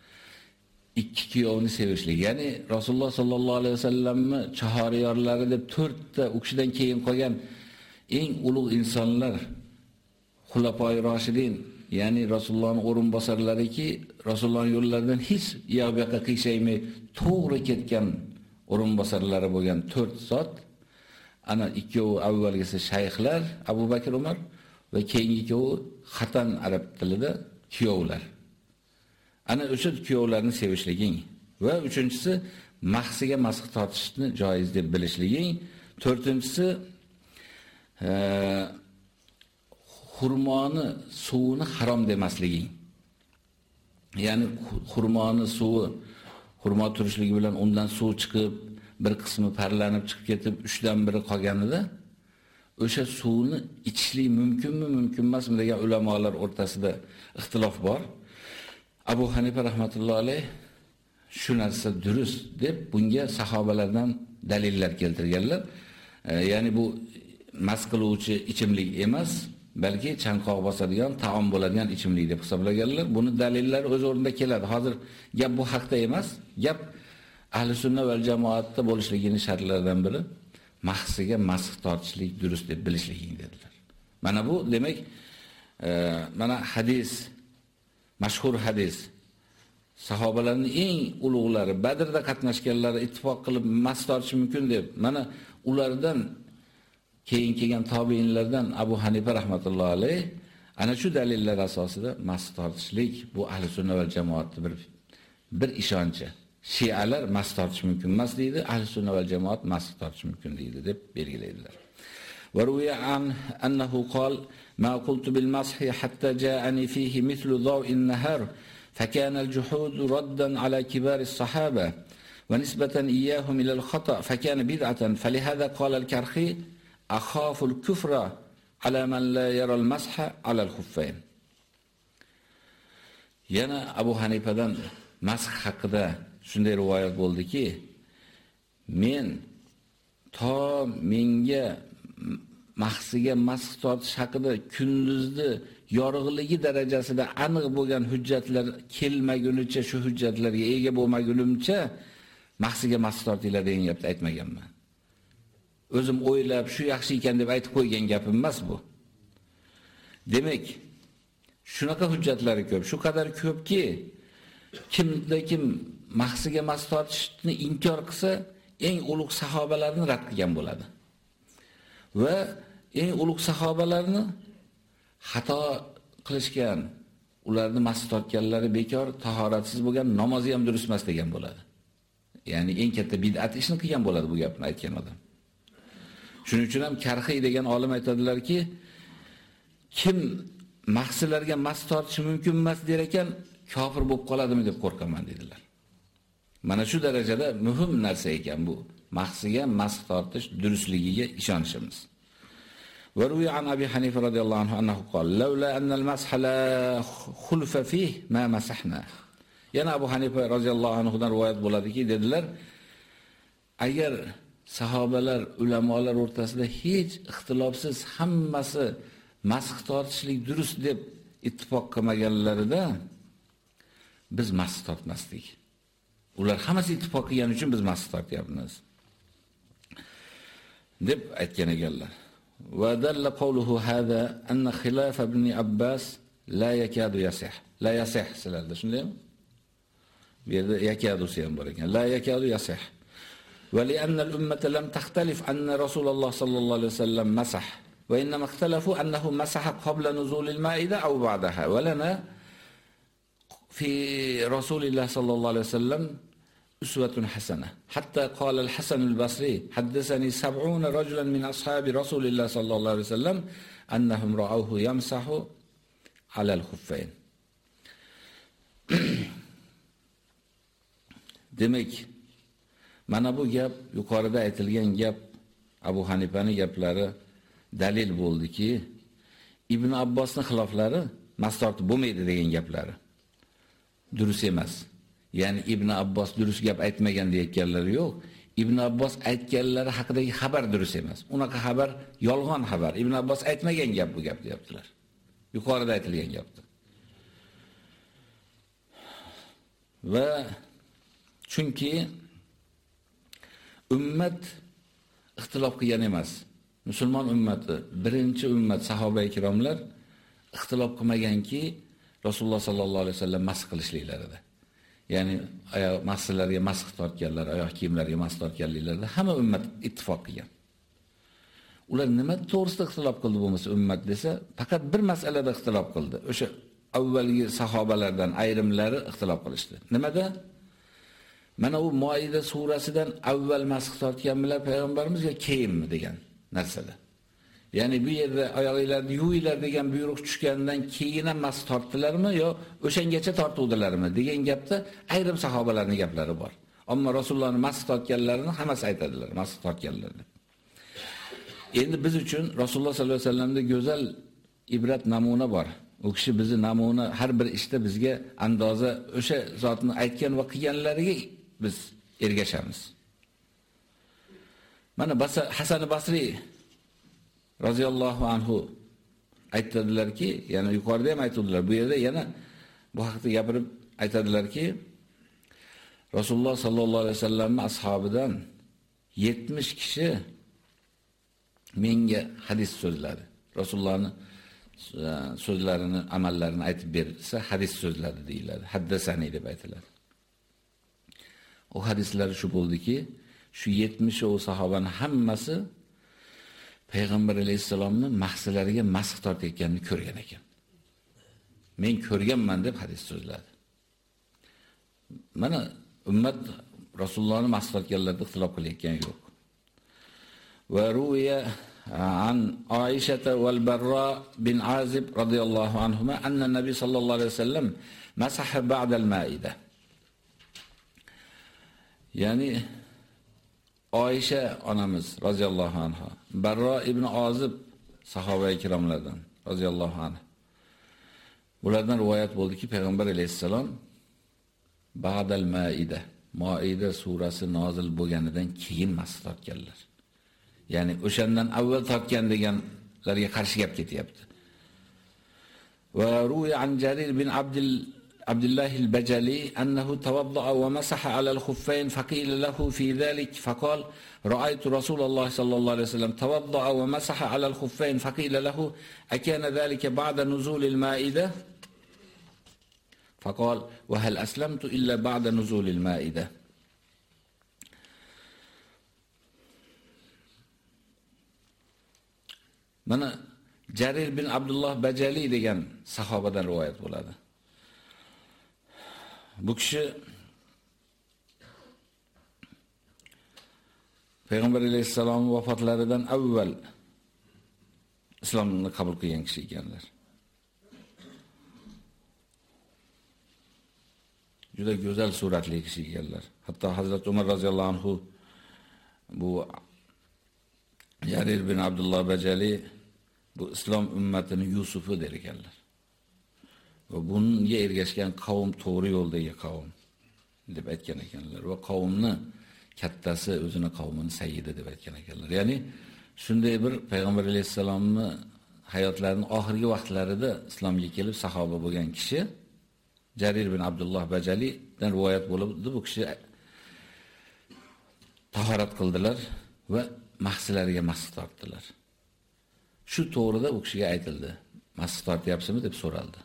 Ikki kuyovni sevishlik, ya'ni Rasululloh sallallohu alayhi vasallamni chahoriyorlari deb 4 ta u kishidan keyin qolgan eng ulug' insonlar xulafoi roshidin, ya'ni Rasulullohning o'rinbosarlariki, Rasulullohning yo'llaridan hech yoq yoqqa qiyshaymay to'g'ri ketgan o'rinbosarlari bo'lgan 4 zot ana ikkovi avvalgisi shayxlar Abu Bakr Umar va keyingi ikkovi xatan arab tilida kuyovlar. Ana o'sha kuyovlarni sevishliging va uchinchisi mahsiga masx tortishni joiz deb bilishliging, to'rtinchisi e, xurmoni suvini harom demasliging. Ya'ni xurmoni suvi xurmo turishligi bilan undan suv chiqib, bir qismi parlanib chiqib ketib, 3 dan biri qolganida o'sha suvni ichishlik mumkinmi, mumkin emasmi degan ulamolar o'rtasida ixtilof bor. Abu Hanifa rahmatullohi alayh shu narsa durust deb bunga sahobalardan dalillar keltirganlar. E, ya'ni bu mas qiluvchi ichimlik emas, balki chanqoq bosadigan taom bo'ladigan ichimlik deb hisoblaganlar. Buni dalillari o'z o'rnida keladi. Hozir gap bu haqda emas, gap ahli sunna va jamoatda bo'lishligini shartlaridan biri mahsiga masx tortishlik durust deb bilishliging dedilar. Mana bu demak, e, mana hadis mashhur hadis sahobalarning eng ulug'lari Badrda qatnashganlar ittifoq qilib masx tortishi mumkin deb mana ulardan keyin kelgan tobiinlardan Abu Hanifa rahmatullohi alayh ana shu dalillar asosida mast tortishlik bu ahli sunna va jamoatning bir bir ishonchi. Shialar mast tortish mumkin emas deydi, ahli sunna va jamoat mast tortish mumkin deydi deb belgilaydilar. وروي عن أنه قال ما قلت بالمسح حتى جاءني فيه مثل ضوء النهار فكان الجحود ردا على كبار الصحابة ونسبة إياهم إلى الخطأ فكان بدعة فلهذا قال الكرخي Akhaful kufra ala man la yaral masha alal khuffayn. Yana Abu Hanifadan масх ҳақида shunday rivoyat bo'ldiki, men to menga mahsiga масх tortish haqida kunduzni yorug'ligi darajasida aniq bo'lgan hujjatlar kelmagunicha shu hujjatlarga ega bo'lmagunimcha mahsiga masx tortinglar degan gapni aytmaganman. O'zim o'ylab shu yaxshi ekan deb aytib qo'ygan gapim emas bu. Demak, shunaqa hujjatlari ko'p, shu qadar ko'pki, kimda kim mahsiga mas tortishni inkor qilsa, eng ulug' sahobalarni rad qilgan bo'ladi. Va eng ulug' sahobalarni xato qilishgan, ularni mas tortganlari bekor, tahoratsiz bo'lgan, namozi ham durust emas degan bo'ladi. Ya'ni eng katta bid'at ishni qilgan bo'ladi bu gapni aytgan odam. Shuning uchun ham Karxiy degan olim aytadilarki, kim mahsilarga mas tortishi mumkin emas der ekan, kofir bo'lib qoladimi deb qo'rqaman dedilar. Mana shu darajada muhim narsa ekan bu. Mahsiga mas tortish durustligiga ishonishimiz. وروي عن أبي حنيفة رضي الله عنه أنه قال لولا أن المسح لا خلف فيه ما مسحنا yana Abu Hanifa roziyallohu anhu dan rivoyat bo'ladiki, dedilar, agar sahobalar, ulamolar o'rtasida hech ixtilofsiz hammasi masx tortishlik durust deb ittifoq qilmaganlarida biz masx tortmasdik. Ular hammasi ittifoq qilgani uchun biz masx tortyapmiz. deb aytgan ekanlar. Wa dalla qawluhu hadha anna khilaf ibn Abbas la yakadu yasih. La yasih sizlarda shundaymi? Bu yerda yakadu ham bor ekan. La yakadu yasih. ولأن الأمة لم تختلف أن رسول الله صلى الله عليه وسلم مسح وإنما اختلفوا أنه مسح قبل نزول المائدة أو بعدها. ولنا في رسول الله صلى الله عليه وسلم أسوة حسنة. حتى قال الحسن البصري حدثني سبعون رجلا من أصحاب رسول الله صلى الله عليه وسلم أنهم رأوه يمسح على الخفين. Demak mana bu gap yuqorida aytilgan gap Abu Hanifani gaplari dalil bo'ldiki, Ibn Abbosning xiloflari mastorti bo'lmaydi degan gaplari durust emas. Ya'ni Ibn Abbos durust gap aytmagan deyotganlari yo'q. Ibn Abbos aytganlari haqidagi xabar durust emas. Unaqa xabar yolg'on xabar. Ibn Abbos aytmagan gap bu gap deyaptilar. Yuqorida aytilgan gapdi. Va chunki ummat ixtilof qilgan emas. Musulmon ummati, birinchi ummat sahoba ikromlar ixtilof qilmaganki, Rasululloh sallallohu alayhi vasallam mas qilishliklarida. Ya'ni oyoq maslarga masx tortganlar, oyoq kiyimlariga mas tortganliklarida hamma ummat ittifoq qilgan. Ular nima to'g'risida ixtilof qildi bo'lmasa ummat desa, faqat bir masalada ixtilof qildi. O'sha avvalgi sahobalardan ayrimlari ixtilof qilishdi. Nimada? Mana u Moida surasidan avval masx tortganmilar payg'ambarimiz yo keyinmi degan narsada. Ya'ni bu yerda oyoqlarini yuvinglar degan buyruq tushgandan keyin ham masx tortdilarmi yo o'shangacha tortuvdilarmi degan gapda ayrim sahobalarning gaplari bor. Ammo rasulullohni masx tortganlarini hammasi aytadilar, masx tortganlar deb. Endi biz uchun Rasululloh sollallohu alayhi vasallamda go'zal ibrat namuna bor. U kishi bizni namuna har bir ishda bizga andoza o'sha zotni aytgan va qilganlariga biz ergashamiz. Mana Hasan Basri roziyallohu anhu aytadilarki, yana yuqorida ham aytadilar, bu yerda yana bu haqda gapirib aytadilarki, Rasululloh sallallohu alayhi vasallamning ashabidan 70 kishi menga hadis so'zladi. Rasulullohning e, so'zlarini, amallarini aytib bersa, hadis so'zladi deyiladi. Haddasani deb aytiladi. O hadislar shu bo'ldiki, shu 70 o sahobaning hammasi payg'ambar alayhisalomni mahsilariga masx tortayotganini ko'rgan ekan. Men ko'rganman deb hadis so'zladi. Mana ummat Rasulullohni masx tortganlarda ixtilof qilayotgan yo'q. Va ruya an Aisha wal Barra bin Azib radhiyallohu anhuma anna Nabiy sallallohu alayhi vasallam masaha ba'da al-Ma'idah. Ya'ni Oysha onamiz roziyallohu anha, Barro ibn Ozib sahoba ikromlardan roziyallohu anhu. Ulardan rivoyat bo'ldiki, payg'ambar alayhisalom ba'dal maida. Maida surasi nozil bo'lganidan keyin mas tortganlar. Ya'ni o'shandan avval tortgan deganlarga qarshi gap ketyapti. Va ruya an Jarir bin Abdul عبد الله البجلي أنه توضأ ومسح على الخفين فقيل له في ذلك فقال رأيت رسول الله صلى الله عليه وسلم توضأ ومسح على الخفين فقيل له أكان ذلك بعد نزول المائدة فقال وهل أسلمت إلا بعد نزول المائدة من جرير بن عبد الله بجلي degan sahobadan rivoyat bo'ladi. Bu kishi Payg'ambar alayhisalom vafotlaridan avval islomni qabul qilgan kishi ekanlar. Juda go'zal suratli kishi ekanlar. Hatto Hazrat Umar roziyallohu anhu bu Yarir bin Abdullah Bajali bu islom ummatining Yusufi der ekanlar. Va bunga ergashgan qavm to'g'ri yo'ldagi qavm deb aytgan ekanlar va qavmni kattasi o'zini qavmini sayyidi deb aytgan ekanlar. Ya'ni shunday bir payg'ambar alayhisalomni hayotlarining oxirgi vaqtlarida islomga kelib sahoba bo'lgan kishi Jarir ibn Abdulloh Bajalidan rivoyat bo'libdi. Bu kishi tahorat qildilar va mahsilariga mahs tortdilar. Shu to'g'rida u kishiga aytildi. Mahs tortyapsizmi deb so'raldi.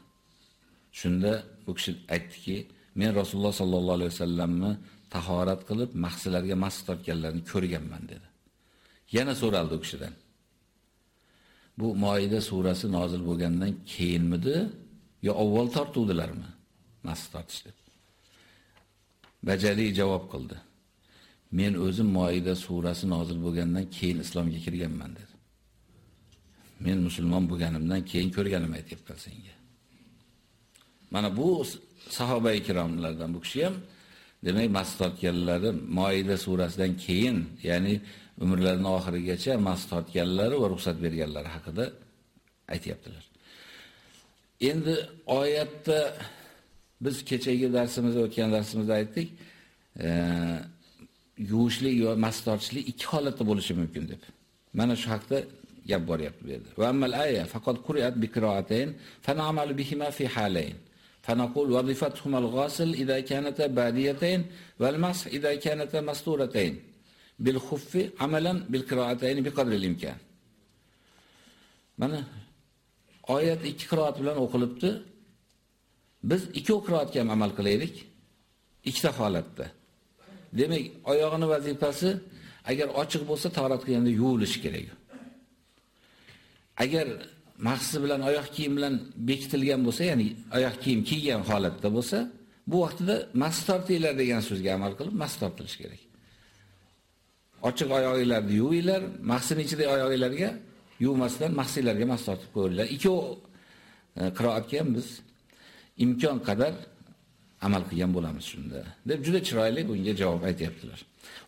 Shunda bu kishi aytdiki, men Rasululloh sallallohu alayhi vasallamni tahorat qilib, mahsilarga mas tortganlarini ko'rganman dedi. Yana so'raldi u kishidan. Bu Moida surasi nozil bo'lgandan keyinmidi yo avval tortuvdilarmi? Mas tortishdi. Bajali javob qildi. Men o'zim Moida surasi nozil bo'lgandan keyin islomga kirganman dedi. Men musulmon bo'lganimdan keyin ko'rganim aytyapman senga. Mana bu sahoba ikromlardan bu kishi ham demak mas tortganlari Moida surasidan keyin, ya'ni umrlarining oxirigacha mas tortganlari va ruxsat berganlari haqida aytyaptilar. Endi oyatda biz kechagi darsimizda o'tgan darsimizda aytdik, e, yuvishlik va mas tortishlik ikki holatda bo'lishi mumkin deb. Mana shu haqda gap boryapti bu yerda. Va ammal aya faqat quri'at bi qira'atayn fa na'malu bihima fi halayn. فنقول وظيفتهما الغاسل إذا كانتا باديتين والمسح إذا كانتا مستورتين بالخف عملا بالقراءتين بقدر الإمكان mana oyat ikki qiroat bilan o'qilibdi. Biz ikki qiroatga ham amal qilaylik. Ikkita holatda. Demak, oyog'ini vazifasi agar ochiq bo'lsa, tahorat qilganda yuvilishi kerak. Agar mahsi bilan oyoq kiyim bilan bekitilgan bo'lsa, ya'ni oyoq kiyim kiygan holatda bo'lsa, bu vaqtida mas tortinglar degan so'zga amal qilib mas tortilish kerak. Ochiq oyoqlarni yuvinglar, mahsining ichida oyoqlarga yuvmasdan mahsilarga mas tortib qo'yinglar. Ikki e, qiroatga ham biz imkon qadar amal qilgan bo'lamiz shunda. deb juda chiroyli bunga javob aytayaptilar.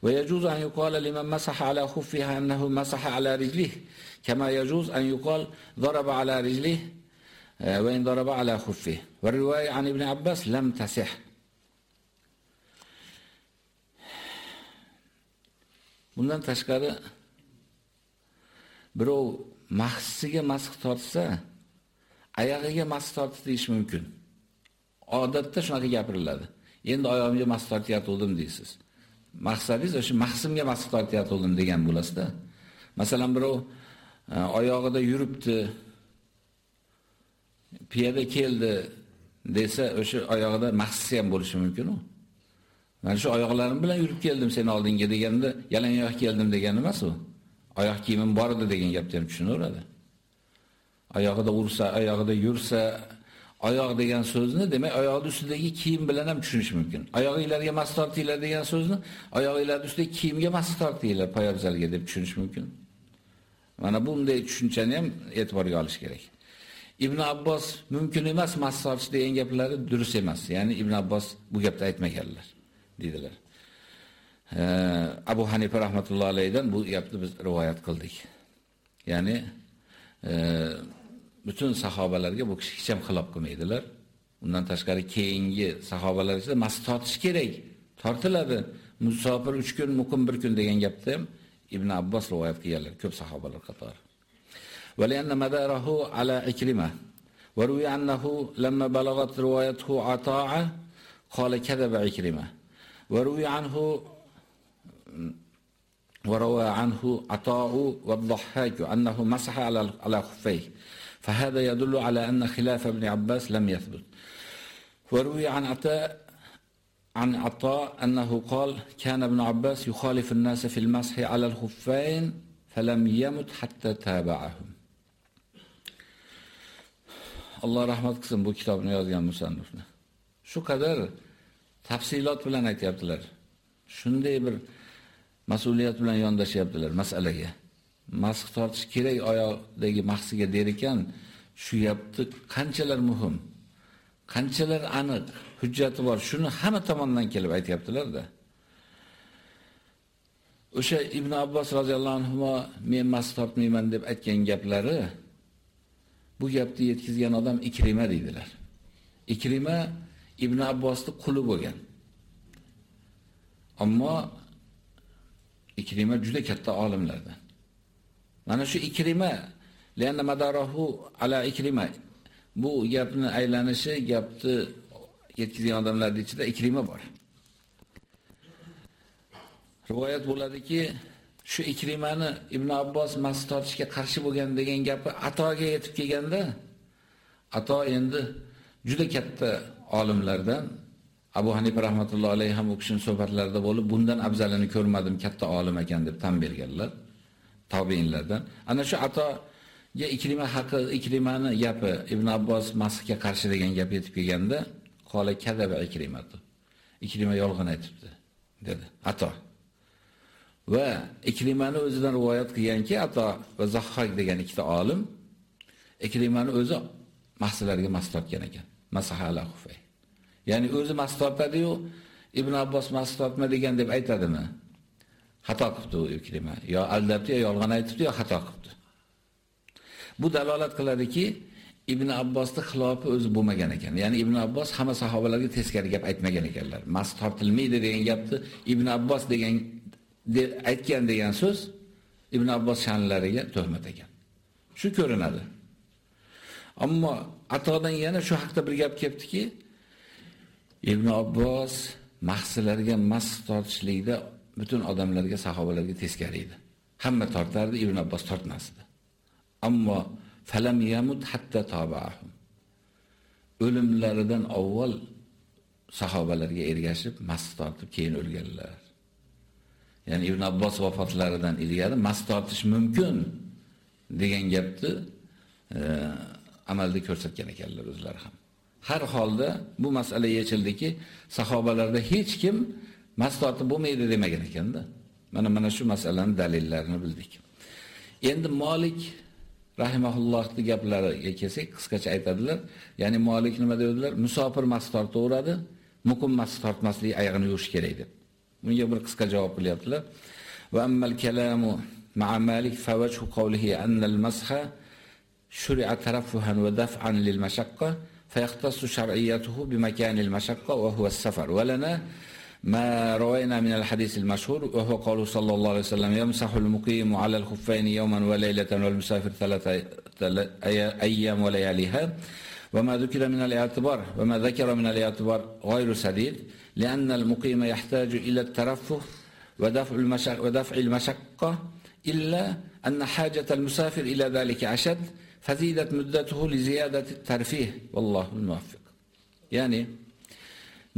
Va yajuzu an yuqala liman masaha ala khuffiha annahu masaha ala rijlihi كما yajuz an يقال daraba ala رجله va ضرب على ala والرواية Va ابن عباس ibn Abbas lam tasih. Bundan tashqari birov mahsiga masx tortsa, oyog'iga masx deyish mumkin. Odatda shunaqa gapiriladi. Endi oyog'imga mas tortyotgandim deysiz. Maqsadingiz o'sha mahsimga mas tortyotgandim degan bo'lasizda. Masalan, birov oyog'ida yuribdi, piyoda keldi desa, o'sha oyog'ida mahsisi ham bo'lishi mumkin u. Mana shu oyoqlarim bilan yurib keldim sen oldinga deganda, yalang oyoq keldim degani emas u. Oyoq kiyimim bor edi degan gapni ham tushunaveradi. Oyog'ida ursa, oyog'ida yursa, oyoq degan so'zni demak oyoqning ustidagi kiyim bilan ham tushunish mumkin. Oyog'inglarga mas tortinglar degan so'zni oyoqinglar ustidagi kiyimga mas tortinglar poyabzalga deb tushunish mumkin. Mana bunday tushunchani ham e'tiborga olish kerak. Ibn Abbos mumkin emas mas degan gaplari durust emas. Ya'ni Ibn Abbos bu gapni aytmaganlar, dedilar. Abu Hanifa rahmatullohi alayhidan bu gapni biz rivoyat qildik. Ya'ni e, butun sahobalarga bu kishi hech ham xilof qilmaydilar. Undan tashqari keyingi sahobalar esa mas tortish kerak. Tortiladi. Musofir 3 kun, muqim 1 kun degan gapda ham Ibn Abbos rivoyat ko'p sahobalar qatori. ولأن مداره على عكرمة وروي عنه لما بلغت روايته عطاء قال كذب عكرمة وروي عنه وروى عنه عطاء والضحاك أنه مسح على على خفيه فهذا يدل على أن خلاف ابن عباس لم يثبت وروي عن عطاء عن عطاء أنه قال كان ابن عباس يخالف الناس في المسح على الخفين فلم يمت حتى تابعهم Alloh rahmat qilsin bu kitobni yozgan musannifni. Shu qadar tafsilot bilan aytyaptilar. Shunday bir mas'uliyat bilan yondashyaptilar masalaga. Masx tortish kerak oyoqdagi mahsiga der ekan, shu yapti qanchalar muhim, qanchalar aniq, hujjati bor, shuni hamma tomondan kelib aytyaptilar-da. O'sha Ibn Abbos roziyallohu anhu men mas tortmayman deb aytgan gaplari bu gapni yetkizgan odam Ikrima deydilar. Ikrima Ibn Abbosning quli bo'lgan. Ammo Ikrima juda katta olimlardan. Mana shu Ikrima lianna madarahu ala Ikrima bu gapni aylanishi, gapni yetkizgan odamlarning ichida Ikrima bor. Rivoyat bo'ladiki, shu Ikrimani Ibn Abbos mas tortishga qarshi bo'lgan degan gapi Atoga yetib kelganda, Ato endi juda katta olimlardan Abu Hanifa rahmatullohi alayhi ham o'kishin kishining suhbatlarida bo'lib, bundan afzalini ko'rmadim, katta olim ekan deb tan berganlar. Tobiinlardan. Ana shu Atoga Ikrima haqi, Ikrimani gapi Ibn Abbos masga qarshi degan gap yetib kelganda, qola kadaba Ikrimatu. Ikrima yolg'on aytibdi, dedi Ato. va Ikrimani o'zidan rivoyat qilganki, Ato va Zahhak degan ikkita olim Ikrimani o'zi mahsullarga mastotgan ekan. Masahala xufay. Ya'ni o'zi mastotadi-yu, Ibn Abbos mas degan deb aytadimi? Xato qildi u Ikrima. Yo aldabdi, yo yolg'on aytibdi, yo xato qildi. Bu dalolat qiladiki, Ibn Abbosning xilofi o'zi bo'lmagan ekan. Ya'ni Ibn Abbos hamma sahobalarga teskari gap aytmagan ekanlar. Mas tortilmaydi degan gapni Ibn Abbos degan de, aytgan degan so'z Ibn Abbos sha'nlariga tuhmat ekan. Shu ko'rinadi. Ammo Atodan yana shu haqda bir gap kelibdiki, Ibn Abbos mahsilarga mas tortishlikda butun odamlarga, sahobalarga teskari edi. Hamma tortardi, Ibn Abbos tortmasdi. Ammo falam yamut hatta tabahum. O'limlaridan avval sahobalarga ergashib mast tortib keyin o'lganlar. ya'ni Ibn Abbos vafotlaridan ilgari mast tortish mumkin degan gapni e, amalda ko'rsatgan ekanlar o'zlari ham. Har holda bu masala yechildiki, sahobalarda hech kim mast tortib bo'lmaydi demagan ekanda. Mana mana shu masalaning dalillarini bildik. Endi Malik rahimahullohning gaplariga kelsak, qisqacha aytadilar. Ya'ni Malik nima dedilar? Musofir mas tortaveradi, muqim mas tortmaslik oyog'ini yuvish kerak deb. Bunga bir qisqa javob qilyaptilar. Va ammal kalamu ma'a Malik fa wajhu qawlihi anna al-masha shuri'a taraffuhan wa daf'an lil mashaqqa فيختص شرعيته بمكان المشقة وهو السفر ولنا ما روينا من الحديث المشهور وهو قوله صلى الله عليه وسلم يمسح المقيم على الخفين يوما وليلة والمسافر ثلاثة أيام ولياليها وما ذكر من الاعتبار وما ذكر من الاعتبار غير سديد لأن المقيم يحتاج إلى الترفه ودفع المشقة, ودفع المشقة إلا أن حاجة المسافر إلى ذلك أشد فزيدت مدته لزيادة الترفيه. والله الموفق. يعني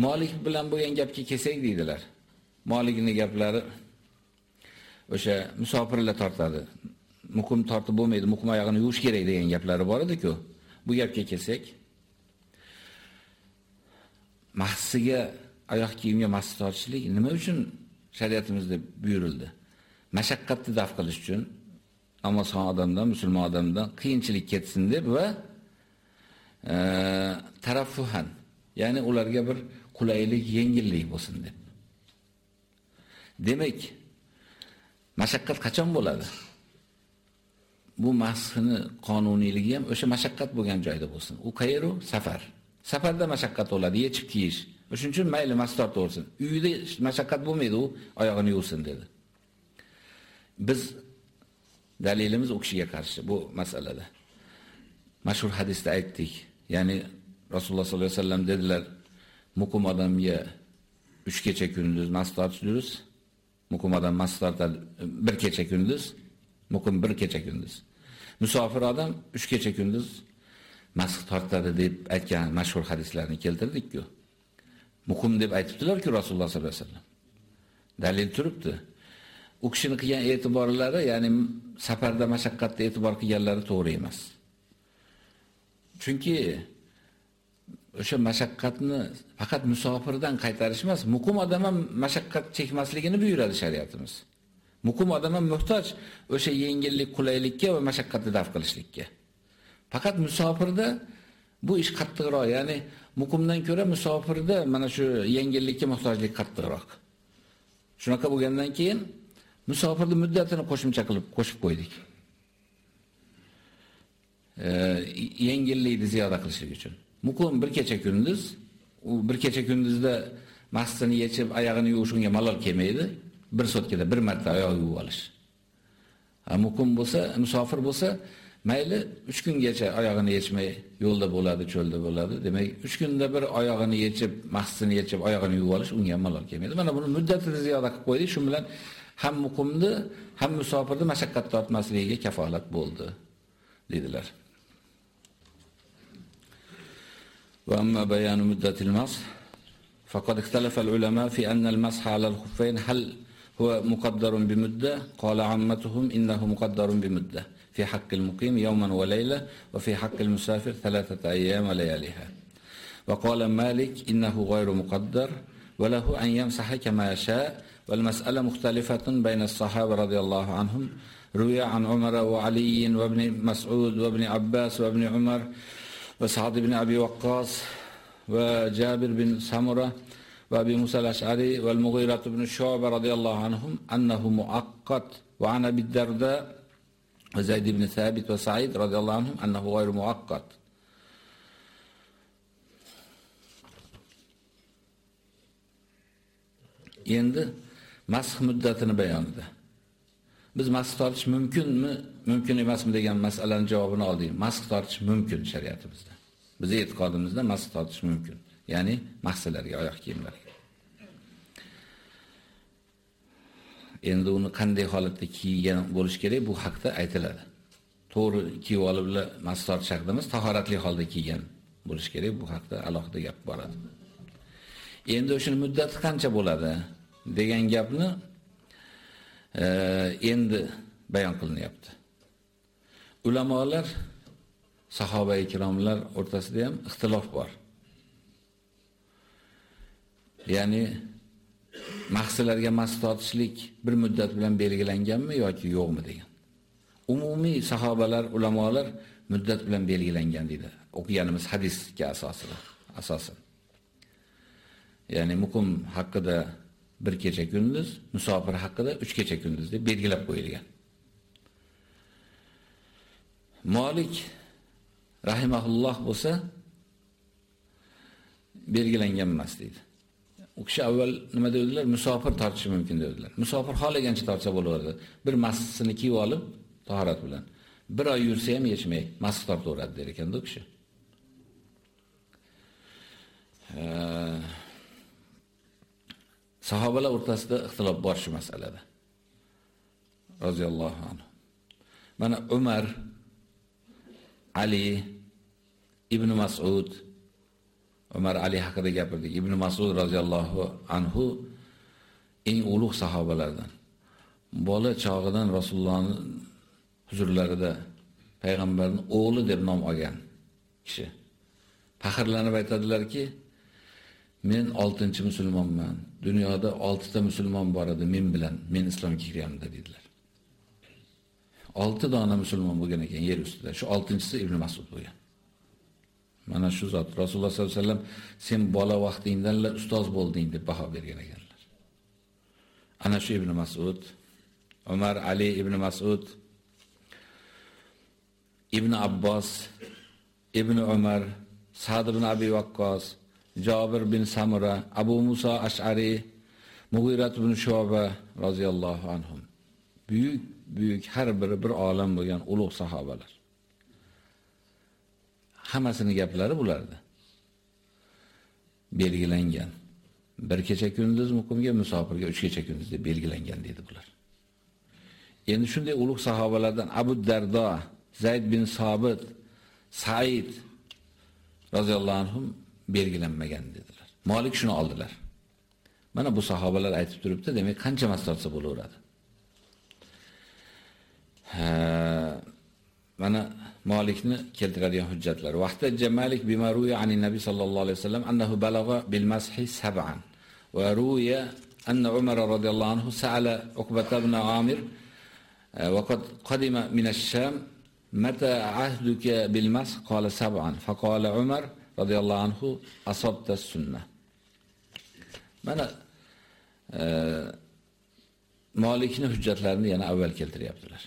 Malik bilan bo'lgan gapga kelsak deydilar. Malikning gaplari o'sha musofirlar tortadi. Muqim tortib bo'lmaydi, muqim oyog'ini yuvish kerak degan gaplari bor edi-ku. Bu gapga kelsak, mahsiga oyoq kiyimga mas tortishlik nima uchun shariatimizda buyurildi? Mashaqqatni daf qilish uchun, namozxon odamdan, musulmon odamdan qiyinchilik ketsin deb va e, taraffuhan, ya'ni ularga bir qulaylik, yengillik bo'lsin deb. Demak, mashaqqat qachon bo'ladi? Bu mahsini qonuniyligi ham o'sha mashaqqat bo'lgan joyda bo'lsin. U qayeru? Safar. Safarda mashaqqat bo'ladi, yechib kiyish. Shuning uchun mayli mas tortaversin. Uyida mashaqqat bo'lmaydi u, oyog'ini yuvsin dedi. Biz dalilimiz u kishiga qarshi bu masalada. Mashhur hadisda aytdik. Ya'ni Rasululloh sollallohu alayhi vasallam dedilar, mukum odamga 3 kecha kunduz mas tortishdingiz. Mukum odam mas tortadi e, kecha kunduz, mukum 1 kecha kunduz. Musofir odam 3 kecha kunduz masx tortadi deb aytgan mashhur hadislarni keltirdik-ku. Mukum deb aytibdilar-ku Rasululloh sollallohu alayhi vasallam. Dalil turibdi. U kishini qilgan e'tiborlari, ya'ni safarda mashaqqatda e'tibor qilganlari to'g'ri emas. Chunki o'sha mashaqqatni faqat musofirdan qaytarish emas, muqim odam ham mashaqqat chekmasligini buyuradi shariatimiz. Muqim odam ham muhtoj o'sha yengillik, qulaylikka va mashaqqatni daf qilishlikka. Faqat musofirda bu ish qattiqroq, ya'ni muqimdan ko'ra musofirda mana shu yengillikka muhtojlik qattiqroq. Shunaqa bo'lgandan keyin musofirning muddatini qo'shimcha qilib qo'shib qo'ydik. E, yengillikni ziyoda qilishlik uchun. Muqim bir kecha kunduz, u bir kecha kunduzda mastini yechib, oyog'ini yuvish unga malol kelmaydi. Bir sotkada bir marta oyoq yuvib olish. Ha muqim bo'lsa, musofir bo'lsa, mayli 3 kungacha oyog'ini yechmay yo'lda bo'ladi, cho'lda bo'ladi. Demak, 3 kunda bir oyog'ini yechib, mastini yechib, oyog'ini yuvib olish unga malol kelmaydi. Mana buni muddatini ziyoda qilib qo'ydik. Shu bilan ham muqimni, ham musofirni mashaqqat tortmasligiga kafolat bo'ldi, dedilar. وأما بيان مدة المسح فقد اختلف العلماء في أن المسح على الخفين هل هو مقدر بمدة؟ قال عمتهم إنه مقدر بمدة في حق المقيم يوما وليلة وفي حق المسافر ثلاثة أيام ولياليها وقال مالك إنه غير مقدر وله أن يمسح كما يشاء والمسألة مختلفة بين الصحابة رضي الله عنهم. روي عن عمر وعلي وابن مسعود وابن عباس وابن عمر وسعد بن أبي وقاص وجابر بن سمرة وأبي موسى الأشعري والمغيرة بن الشعبة رضي الله عنهم أنه مؤقت وعن أبي الدرداء وزيد بن ثابت وسعيد رضي الله عنهم أنه غير مؤقت. endi masx muddatini bayonida biz mask tortish mumkinmi mumkin emasmi degan masalaning javobini oldik mask tortish mumkin shariatimizda Biz e'tiqodimizda mask tortish mumkin. Ya'ni mahsalarga, oyoq kiyimlarga. Endi uni qanday holatda kiygan bo'lish kerak bu haqda aytiladi. To'g'ri kiyib olib mask tortish haqida emas, tahoratli holda kiygan bo'lish kerak. Bu haqda alohida gap boradi. Endi o'sha muddati qancha bo'ladi degan gapni endi bayon qilinyapti. Ulamolar sahoba ikromlar o'rtasida ham ixtilof bor. Ya'ni mahsilarga mas tortishlik bir muddat bilan belgilanganmi yoki yo'qmi degan. Umumiy sahobalar, ulamolar muddat bilan belgilangan dedi. O'qiganimiz hadisga asosida, asosan. Ya'ni muqim haqida bir kecha kunduz, musofir haqida 3 kecha kunduz deb belgilab qo'yilgan. Malik rahimahulloh bo'lsa belgilangan emas deydi. U kishi avval nima dedilar? Musofir tortishi mumkin dedilar. Musofir xohlagancha tortsa bo'laveradi. Bir masjidini kiyib olib, tahorat bilan bir oy yursa ham yechmay masx tortaveradi der ekanda u kishi. Sahobalar o'rtasida ixtilof bor shu masalada. Roziyallohu anhu. Mana Umar Ali Ibn Mas'ud Umar Ali haqida gapirdik. Ibn Mas'ud roziyallohu anhu eng ulug' sahobalardan. Bola chog'idan Rasulullohning huzurlarida payg'ambarning o'g'li deb nom olgan kishi. Faxrlanib aytadilarki, men 6-chi musulmonman. Dunyoda 6 ta musulmon bor edi men bilan, men islomga kirganimda dedilar. 6 dona musulmon bo'lgan ekan yer ustida. Shu 6-chisi Ibn Mas'ud bo'lgan. Mana shu zot Rasululloh sollallohu alayhi vasallam sen bola vaqtingdan ustoz bo'lding deb baho bergan ekanlar. Ana shu Ibn Mas'ud, Umar Ali ibn Mas'ud, Ibn Abbos, Ibn Umar, Sa'd ibn Abi Waqqas, Jabir bin Samura, Abu Musa Ash'ari, Mughirat ibn Shu'ba roziyallohu anhum. Buyuk buyuk har biri bir olam bo'lgan ulug' sahobalar. Hammasini gaplari bularda. belgilangan. Bir kecha kunduz muqimga, musofirga 3 kecha kunduz deb belgilangan dedi bular. Endi shunday ulug' sahobalardan Abu Dardo, Zayd bin Sobit, Said roziyallohu anhum belgilanmagan dedilar. Malik shuni oldilar. Mana bu sahobalar aytib turibdi, demak qancha mastorsa bo'laveradi. Ha, mana Malikni keltiradigan hujjatlar. Vaqtda Jamalik bimaruya ani Nabi sallallohu alayhi vasallam annahu balagha bil mashi sab'an va ruya anna Umar radhiyallohu anhu sa'ala Uqbah ibn Amir wa qad qadima min ash-Sham mata ahduka bil mash qala sab'an Umar radhiyallohu anhu asabda sunnah. Mana e, Malikni hujjatlarini yana avval keltiryaptilar.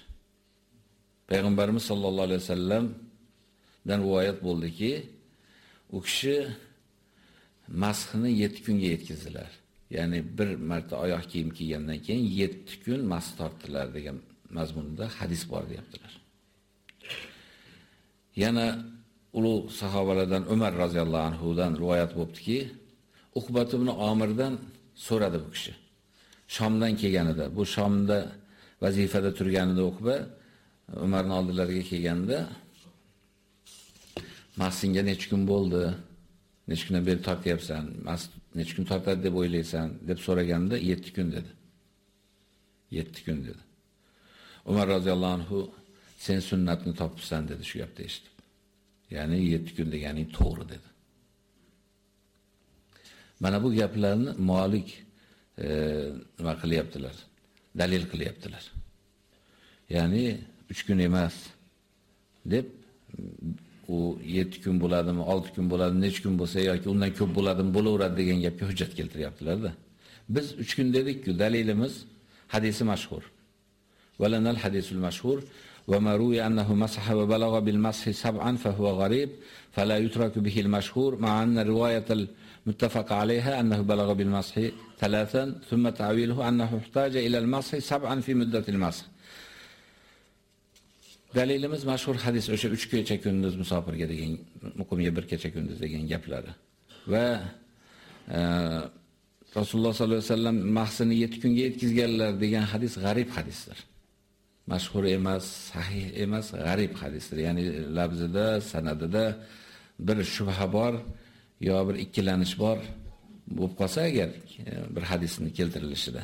Payg'ambarimiz sollallohu alayhi vasallamdan rivoyat bo'ldiki, u kishi masxni 7 kunga yetkizdilar. Ya'ni bir marta oyoq kiyim kiygandan keyin 7 kun mas tortdilar degan mazmunda hadis bor deyaptilar. Yana ulug' sahobalardan Umar roziyallohu anhu dan rivoyat bo'libdiki, Uqbat ibn Omirdan so'radi bu kishi. Shomdan kelganida, bu Shomda vazifada turganida Uqba Umarning oldilariga kelganda Mahsinga necha kun bo'ldi? Necha kundan beri tortyapsan? Mas necha kun tortadi deb o'ylaysan? deb so'raganda 7 kun dedi. 7 kun dedi. Umar roziyallohu anhu sen sunnatni topibsan dedi shu gapni eshitib. Ya'ni 7 kun degani to'g'ri dedi. Mana bu gaplarni molik e, nima qilyaptilar? Dalil qilyaptilar. Ya'ni 3 kun emas deb u 7 kun bo'ladimi, 6 kun bo'ladimi, nech kun bo'lsa yoki undan ko'p bo'ladimi, bo'laveradi degan gapga hujjat keltiryaptilar-da. Biz 3 kun dedik-ku, dalilimiz hadisi mashhur. Valanal hadisul mashhur وما روي أنه annahu masaha بالمسح balagha bil mashi sab'an fa huwa gharib fala أن bihi al mashhur أنه anna بالمسح ثلاثا ثم alayha annahu balagha bil mashi سبعا thumma ta'wiluhu annahu ihtaja ila al mashi sab'an fi muddat al mashi Dalilimiz mashhur hadis o'sha 3 kecha kunduz musofirga degan, muqimga bir kecha kunduz degan gaplari. Va e, Rasululloh sollallohu alayhi vasallam mahsini 7 kunga yetkazganlar degan hadis g'arib hadisdir. Mashhur emas, sahih emas, g'arib hadisdir. Ya'ni labzida, sanadida bir shubha bor yo bir ikkilanish bor bo'lib qolsa agar e, bir hadisni keltirilishida.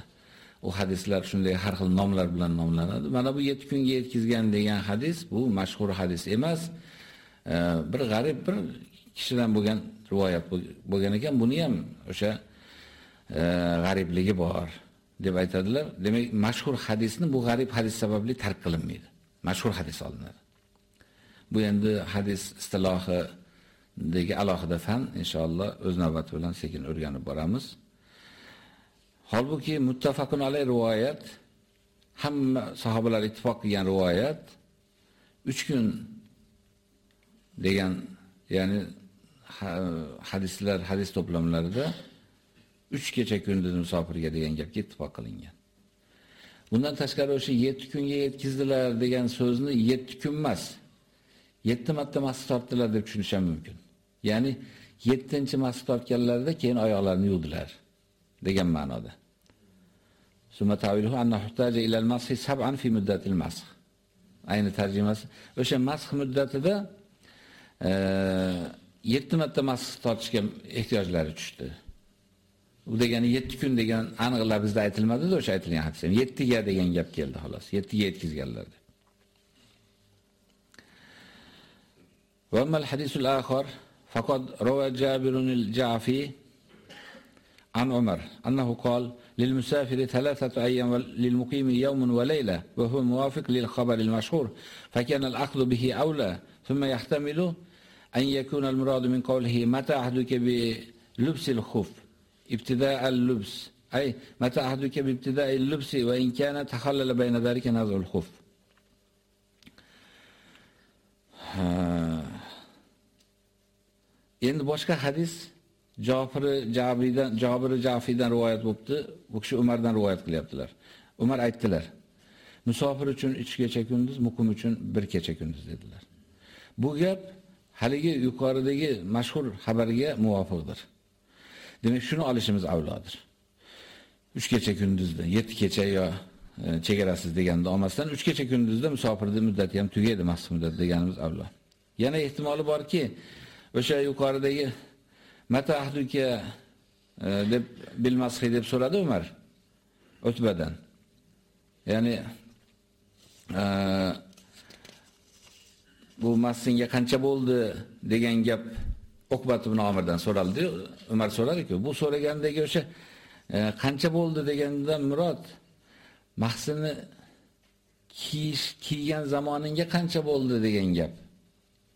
u hadislar shunday har xil nomlar bilan nomlanadi. Mana bu 7 kunga yetkizgan degan hadis bu mashhur hadis emas. E, bir g'arib bir kishidan bo'lgan rivoyat bo'lgan ekan, buni ham o'sha e, g'aribligi bor deb aytadilar. Demak, mashhur hadisni bu g'arib hadis sababli tark qilinmaydi. Mashhur hadis olinadi. Bu endi hadis istilohi degi alohida fan inshaalloh o'z navbati bilan sekin o'rganib boramiz. Holbuki muttafaqun alay rivoyat hamma sahobalar ittifoq qilgan rivoyat 3 kun degan, ya'ni hadislar, hadis to'plamlarida 3 kecha kunduz musofirga degan gapga ittifoq qilingan. Bundan tashqari o'sha 7 kunga yetkizdilar degan so'zni 7 kun emas, 7 marta mas tortdilar deb tushunish ham mumkin. Ya'ni 7-chi mas tortganlarida keyin oyoqlarini yuvdilar degan ma'noda. Summa taviluhu anna hutaja ila al-mashi sab'an fi muddat al-masih. Ayni tarjimasi o'sha masx muddatida e, 7 marta masx tortishga ehtiyojlari tushdi. Bu degani 7 kun degan aniq labizda aytilmadi-da o'sha aytilgan hadis. 7 ga degan gap keldi xolos. 7 ga yetkazganlar deb. Amma al-hadith al-akhar faqad rawa Jabir al-Ja'fi an Umar annahu qala للمسافر ثلاثة أيام للمقيم يوم وليلة وهو موافق للخبر المشهور فكان الأخذ به أولى ثم يحتمل أن يكون المراد من قوله متى أحدك بلبس الخف ابتداء اللبس أي متى أحدك بابتداء اللبس وإن كان تخلل بين ذلك نزع الخف Endi boshqa hadis Jofir Jabriydan Jabir Jafiydan rivoyat bo'libdi. Bu kishi Umardan rivoyat qilyaptilar. Umar aytdilar: Musofir uchun 3 kecha kunduz, muqim uchun 1 kecha kunduz dedilar. Bu gap haligi yuqoridagi mashhur xabarga muvofiqdir. Demak, shuni olishimiz avlodir. 3 kecha kunduzda, 7 kecha yo e, chegarasiz deganda olmasdan 3 kecha kunduzda musofirning muddati ham tugaydi, maxsus muddat deganimiz avlo. Yana ehtimoli borki, o'sha yuqoridagi matahduka e, deb bilmasxi deb so'radi Umar Utbadan. Ya'ni e, bu massinga qancha bo'ldi degan gap Uqbat ibn Omirdan so'raldi. Umar so'radi-ku, bu so'ragandagi o'sha e, qancha bo'ldi deganda murod mahsini kiyish kiygan zamoningga qancha bo'ldi degan gap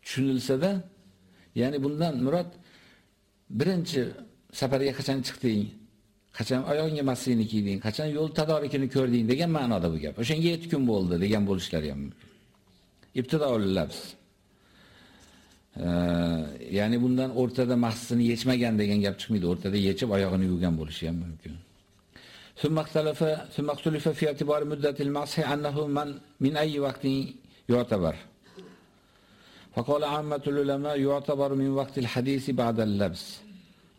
tushunilsa-da, ya'ni bundan murod birinchi safarga qachon chiqding, qachon oyog'ingga masini kiyding, qachon yo'l tadorikini ko'rding degan ma'noda bu gap. O'shanga 7 kun bo'ldi degan bo'lishlari ham mumkin. Ibtidoul labs. ya'ni bundan o'rtada mahsini yechmagan degan gap chiqmaydi. O'rtada yechib oyog'ini yuvgan bo'lishi ham mumkin. ثم اختلف ثم اختلف في اعتبار مدة المسح أنه من من أي وقت يعتبر فقال عامة العلماء يعتبر من وقت الحديث بعد اللبس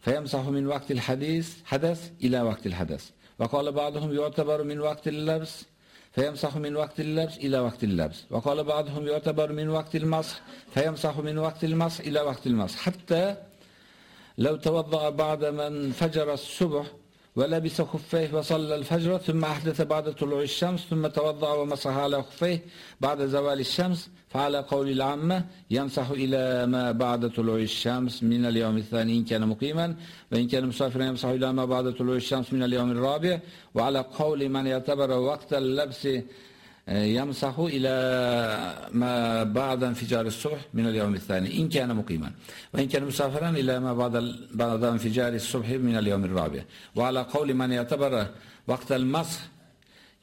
فيمسح من وقت الحديث حدث إلى وقت الحدث وقال بعضهم يعتبر من وقت اللبس فيمسح من وقت اللبس إلى وقت اللبس وقال بعضهم يعتبر من وقت المسح فيمسح من وقت المسح إلى وقت المسح حتى لو توضأ بعد من فجر الصبح ولبس خفيه وصلى الفجر ثم أحدث بعد طلوع الشمس ثم توضأ ومسح على خفيه بعد زوال الشمس فعلى قول العامة يمسح إلى ما بعد طلوع الشمس من اليوم الثاني إن كان مقيما وإن كان مسافرا يمسح إلى ما بعد طلوع الشمس من اليوم الرابع. وعلى قول من يعتبر وقت اللبس يمسح إلى ما بعد انفجار الصبح من اليوم الثاني إن كان مقيما. وإن كان مسافرا إلى ما بعد بعد انفجار الصبح من اليوم الرابع. وعلى قول من يعتبر وقت المسح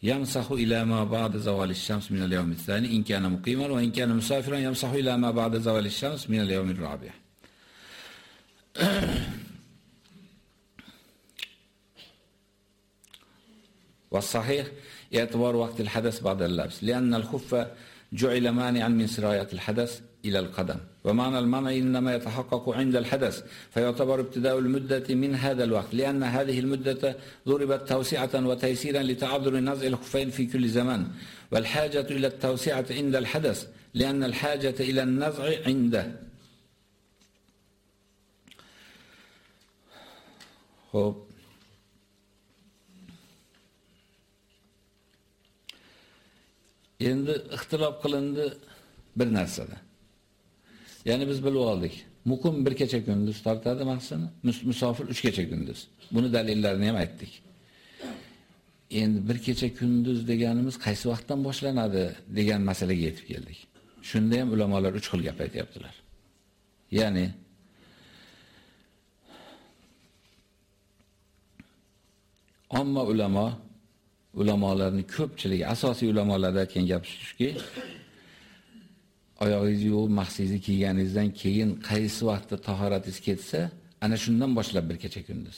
يمسح إلى ما بعد زوال الشمس من اليوم الثاني إن كان مقيما. وإن كان مسافرا يمسح إلى ما بعد زوال الشمس من اليوم الرابع. والصحيح اعتبار وقت الحدث بعد اللبس لأن الخف جعل مانعا من سراية الحدث إلى القدم ومعنى المنع إنما يتحقق عند الحدث فيعتبر ابتداء المدة من هذا الوقت لأن هذه المدة ضربت توسعة وتيسيرا لتعذر نزع الخفين في كل زمان والحاجة إلى التوسعة عند الحدث لأن الحاجة إلى النزع عنده. خب. Endi ixtilof qilindi bir narsada. Ya'ni biz bilib oldik. Muqim bir kecha kunduz tortadi mahsini, musofir 3 kecha kunduz. Buni dalillarini ham aytdik. Endi bir kecha kunduz deganimiz qaysi vaqtdan boshlanadi degan masalaga yetib keldik. Shunda ham ulamolar 3 xil gap aytayaptilar. Ya'ni omma ulamo ulamolarning ko'pchiligi, asosiy ulamolar aytgan gap shuki, oyog'ingizni yuvib, mahsingizni kiyganingizdan keyin qaysi vaqtda tahoratingiz ketsa, ana shundan boshlab bir kecha kunduz.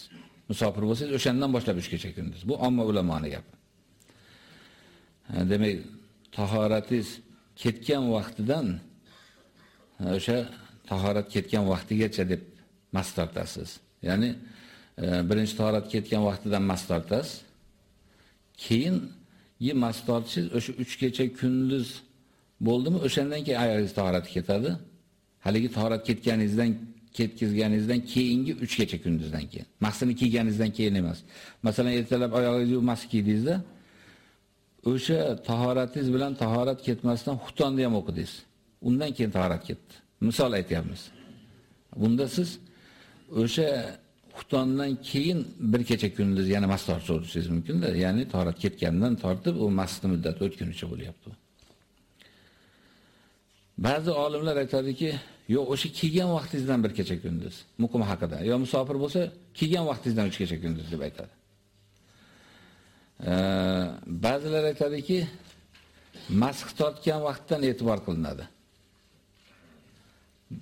Musofir bo'lsangiz, o'shandan boshlab uch kecha kunduz. Bu omma ulamoning gapi. Demak, tahoratingiz ketgan vaqtidan o'sha tahorat ketgan vaqtigacha deb mas tortasiz. Ya'ni e, birinchi tahorat ketgan vaqtidan mas tortasiz. Keyin yemas tortishingiz o'sha 3 kecha kunduz bo'ldimi, o'shandan keyin ayolingiz tahorat ketadi. Haligi tahorat ketganingizdan ketkizganingizdan keyingi 3 kecha kunduzdan keyin. Mahsini kiyganingizdan keyin emas. Masalan, ertalab oyog'ingizni yuvmas kiydingizda, o'sha tahoratingiz bilan tahorat ketmasdan xutonni ham o'qidingiz. Undan keyin tahorat ketdi. Misol aytyapmiz. Bunda siz o'sha Xutondan keyin bir kecha kunduz yana mastor so'rishingiz mumkinda Ya'ni tahorat ketgandan tortib u masni muddati o'tgunicha bo'lyapti. Ba'zi olimlar aytadiki, yo'q, o'sha kelgan vaqtingizdan bir kecha kunduz muqim haqida. Yo musofir bo'lsa, kelgan vaqtingizdan 3 kecha kunduz deb aytadi. ba'zilar aytadiki, masx tortgan vaqtdan e'tibor qilinadi.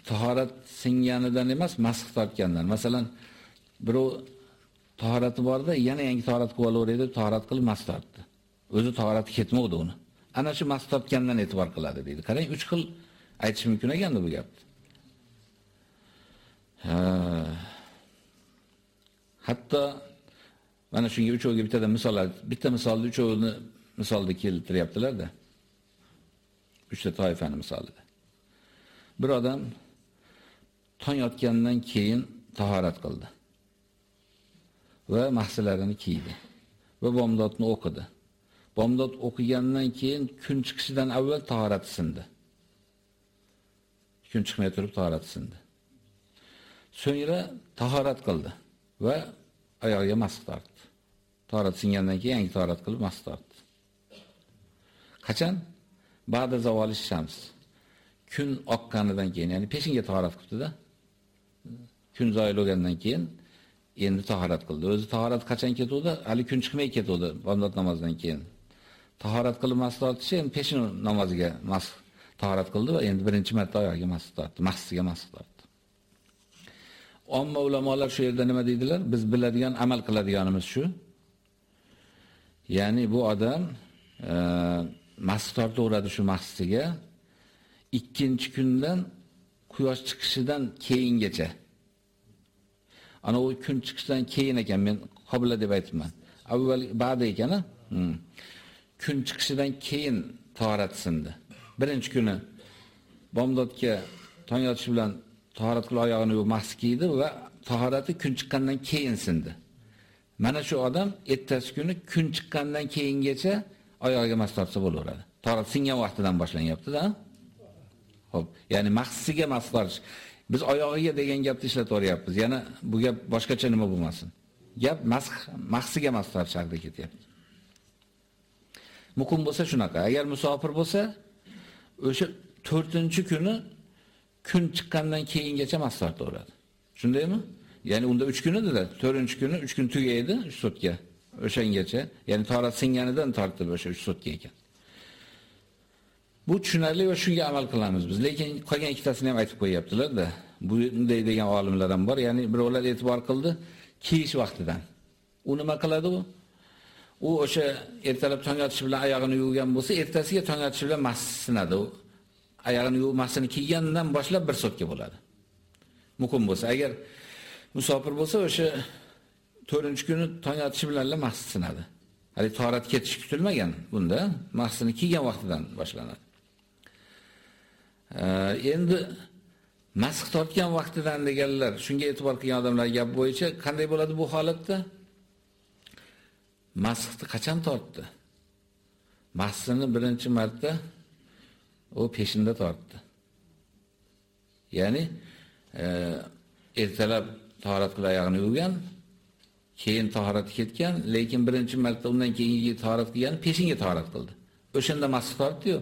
tahorat singanidan emas, masx tortgandan. Masalan, birov tahorati borda, yana yangi tahorat qilib olaveradi, tahorat qilib mast tortdi. O'zi tahorati ketmadi uni. Ana shu mast tortgandan e'tibor qiladi deydi. Qarang, 3 xil aytish mumkin ekanda bu gapni. Ha. Hatto mana shunga uchoviga bittadan misollar, bitta misolni uchovini misolda keltiryaptilar-da. Uchta toifani misolida. Bir odam tong otgandan keyin tahorat qildi. Va mahsullarini kiydi. Va bomdodni o'qidi. Bomdod o'qigandan keyin kun chiqishidan avval tahorat sindi. Kun chiqmay turib tahorat sindi. So'ngra tahorat qildi va oyog'iga masx tortdi. Tahorat singandan keyin yangi tahorat qilib masx tortdi. Qachon? Ba'da zavolish shams. Kun oqqanidan keyin, ya'ni peshinga tahorat qildi-da. Kun zoyil bo'lgandan keyin endi tahorat qildi. O'zi tahorat qachon ketuvdi? Hali kun chiqmay ketuvdi bomdod namozidan keyin. Tahorat qilib mas tortishi endi peshin namoziga mas tahorat qildi va endi birinchi marta oyog'iga mas tortdi, mahsiga mas tortdi. Omma ulamolar shu yerda nima deydilar? Biz biladigan, amal qiladiganimiz shu. Ya'ni bu odam e, mas tortaveradi shu mahsiga ikkinchi kundan quyosh chiqishidan keyingacha. Ana u kun chiqishdan keyin ekan, men qobila deb aytibman. Avval ba'da ekan. Hmm. Kun chiqishidan keyin tahorat sindi. Birinchi kuni bomdodga tong yotish bilan tahorat qilib oyog'ini yuvib kiydi va tahorati kun chiqqandan keyin sindi. Mana shu odam ertasi kuni kun chiqqandan keyingacha oyog'iga mas tortsa bo'laveradi. Tahorat singan vaqtidan boshlanyapti-da. Xo'p, ya'ni mahsiga mas tortish. Biz oyog'iga degan gapni ishlataveryapmiz. Yana bu gap boshqacha nima bo'lmasin. Gap masx mahsiga mas tortish ketyapti. Muqim bo'lsa shunaqa. Agar musofir bo'lsa, o'sha 4-kuni kun chiqqandan keyingacha mas to'ladi Shundaymi? Ya'ni unda 3 kun edi-da, 4-kuni 3 kun tugaydi 3 sotka. O'shangacha, ya'ni torat singanidan tortib o'sha 3 sotka ekan. Bu tushunarli va shunga amal qilamiz biz. Lekin qolgan ikkitasini ham aytib qo'yaptilar-da. Bunday degan olimlar ham bor. Ya'ni birovlar e'tibor qildi kiyish vaqtidan. U nima qiladi u? U o'sha ertalab tong otish bilan oyog'ini yuvgan bo'lsa, ertasiga tong otish bilan massinadi u. Oyog'ini yuvmasini kiygandan boshlab bir sotka bo'ladi. Muqim bo'lsa, agar musofir bo'lsa, o'sha 4-kuni tong otish bilan massinadi. Hali torat ketish kutilmagan bunda, mahsini kiygan vaqtidan boshlanadi. Endi masx tortgan vaqtidan deganlar, shunga e'tibor qilgan odamlar gap bo'yicha qanday bo'ladi bu holatda? Masxni qachon tortdi? masxni birinchi marta u peshinda tortdi. Ya'ni e, ertalab tahorat qilib oyog'ini yuvgan, keyin tahorati ketgan, lekin birinchi marta undan keyingi tahorat qilgan peshinga tahorat qildi. O'shanda masx tortdi-yu.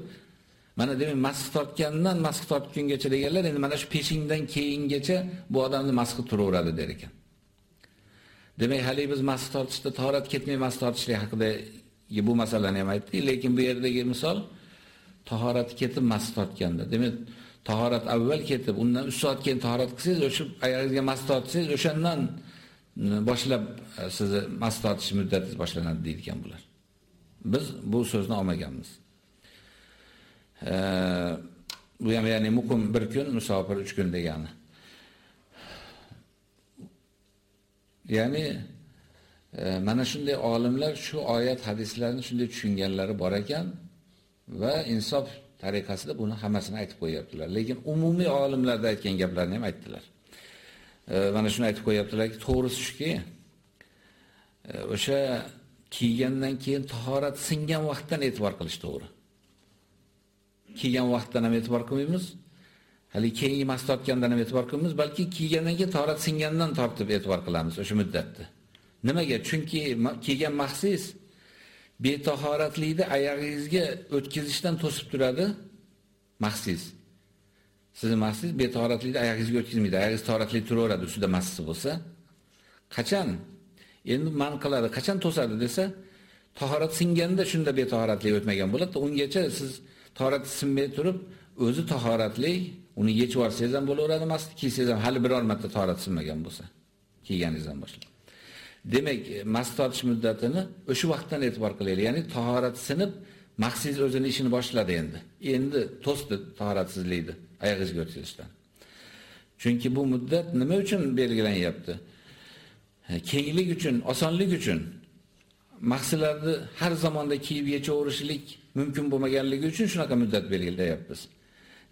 Mana demak, masx tortgandan masx tortgungacha deganlar, endi mana shu peshindan keyingacha bu odamni masx turaveradi der ekan. Demak, hali biz masx tortishda tahorat ketmay masx tortishlik haqida bu masalani ham aytdik, lekin bu yerdagi misol tahorat ketib masx tortganda. Demak, tahorat avval ketib, undan 3 soat keyin tahorat qilsangiz, o'sha oyog'ingizga masx tortsangiz, o'shandan e, boshlab e, sizni masx tortish muddati boshlanadi deydigan bular. Biz bu so'zni olmaganmiz. Bu ham ya'ni muqim bir kun, musofir 3 kun degani. Ya'ni e, mana shunday olimlar shu oyat hadislarni shunday tushunganlari bor ekan va insof tariqasida buni hammasini aytib qo'yaptilar. Lekin umumiy olimlarda aytgan gaplarni ham aytdilar. E, mana shuni aytib qo'yaptilarki, to'g'risi shuki, e, o'sha kiygandan keyin tahorat singan vaqtdan e'tibor qilish to'g'ri. Kiygan vaqtdan ham e'tibor qilmaymiz. Hali keyingi mas tortgandan ham e'tibor qilmaymiz, balki kiygandan keyin tahorat singandan tortib e'tibor qilamiz o'sha muddatni Nimaga? Chunki kiygan mahsiz betahoratlikni oyog'ingizga o'tkazishdan to'sib turadi mahsiz. Sizni mahsiz betahoratlikni oyog'ingizga o'tkazmaydi. Oyog'ingiz toratli turaveradi ustida mahsiz bo'lsa. Qachon? Endi man qiladi. Qachon to'sadi desa, tahorat singanda shunda betahoratlik o'tmagan bo'ladi. Ungacha siz tahorat sinmay turib, o'zi tahoratli, uni yechib olsangiz ham bo'laveradi, mast kiysangiz ham hali biror marta tahorat sinmagan bo'lsa, kiyganingizdan boshlab. Demak, e, mast tortish muddatini o'sha vaqtdan e'tibor qilaylik. Ya'ni tahorat sinib, maqsiz o'zini ishini boshladi endi. Endi to'sdi tahoratsizlikni oyog'ingizga o'tkazishdan. Chunki bu muddat nima uchun belgilanyapti? E, kenglik uchun, osonlik uchun. Mahsulotlarni har zamonda kiyib yechaverishlik mumkin bo'lmaganligi uchun shunaqa muddat belgilayapmiz.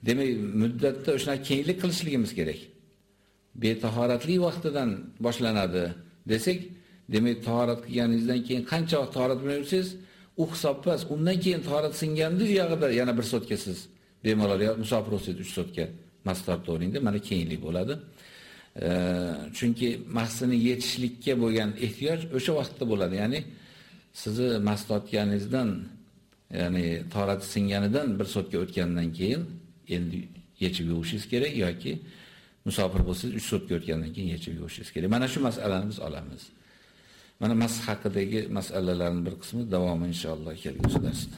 Demak, muddatda shunaqa kenglik qilishligimiz kerak. Betahoratli vaqtidan boshlanadi desak, demak tahorat qilganingizdan keyin qancha vaqt tahorat bilan yursangiz, u hisobpas. Undan keyin tahorat singanda u yog'ida yana bir sotga siz bemalol yo musofir bo'lsangiz 3 sotga mastar to'ringda mana kenglik bo'ladi. chunki mahsini yetishlikka bo'lgan ehtiyoj o'sha vaqtda bo'ladi. Ya'ni sizni mastotganingizdan ya'ni torati singanidan bir soatga o'tgandan keyin endi yechib yuvishingiz kerak yoki musofir bo'lsangiz 3 soatga o'tgandan keyin yechib yuvishingiz kerak. Mana shu masalani biz olamiz. Mana mas haqidagi masalalarning bir qismi davomi inshaalloh kelgusi darsda.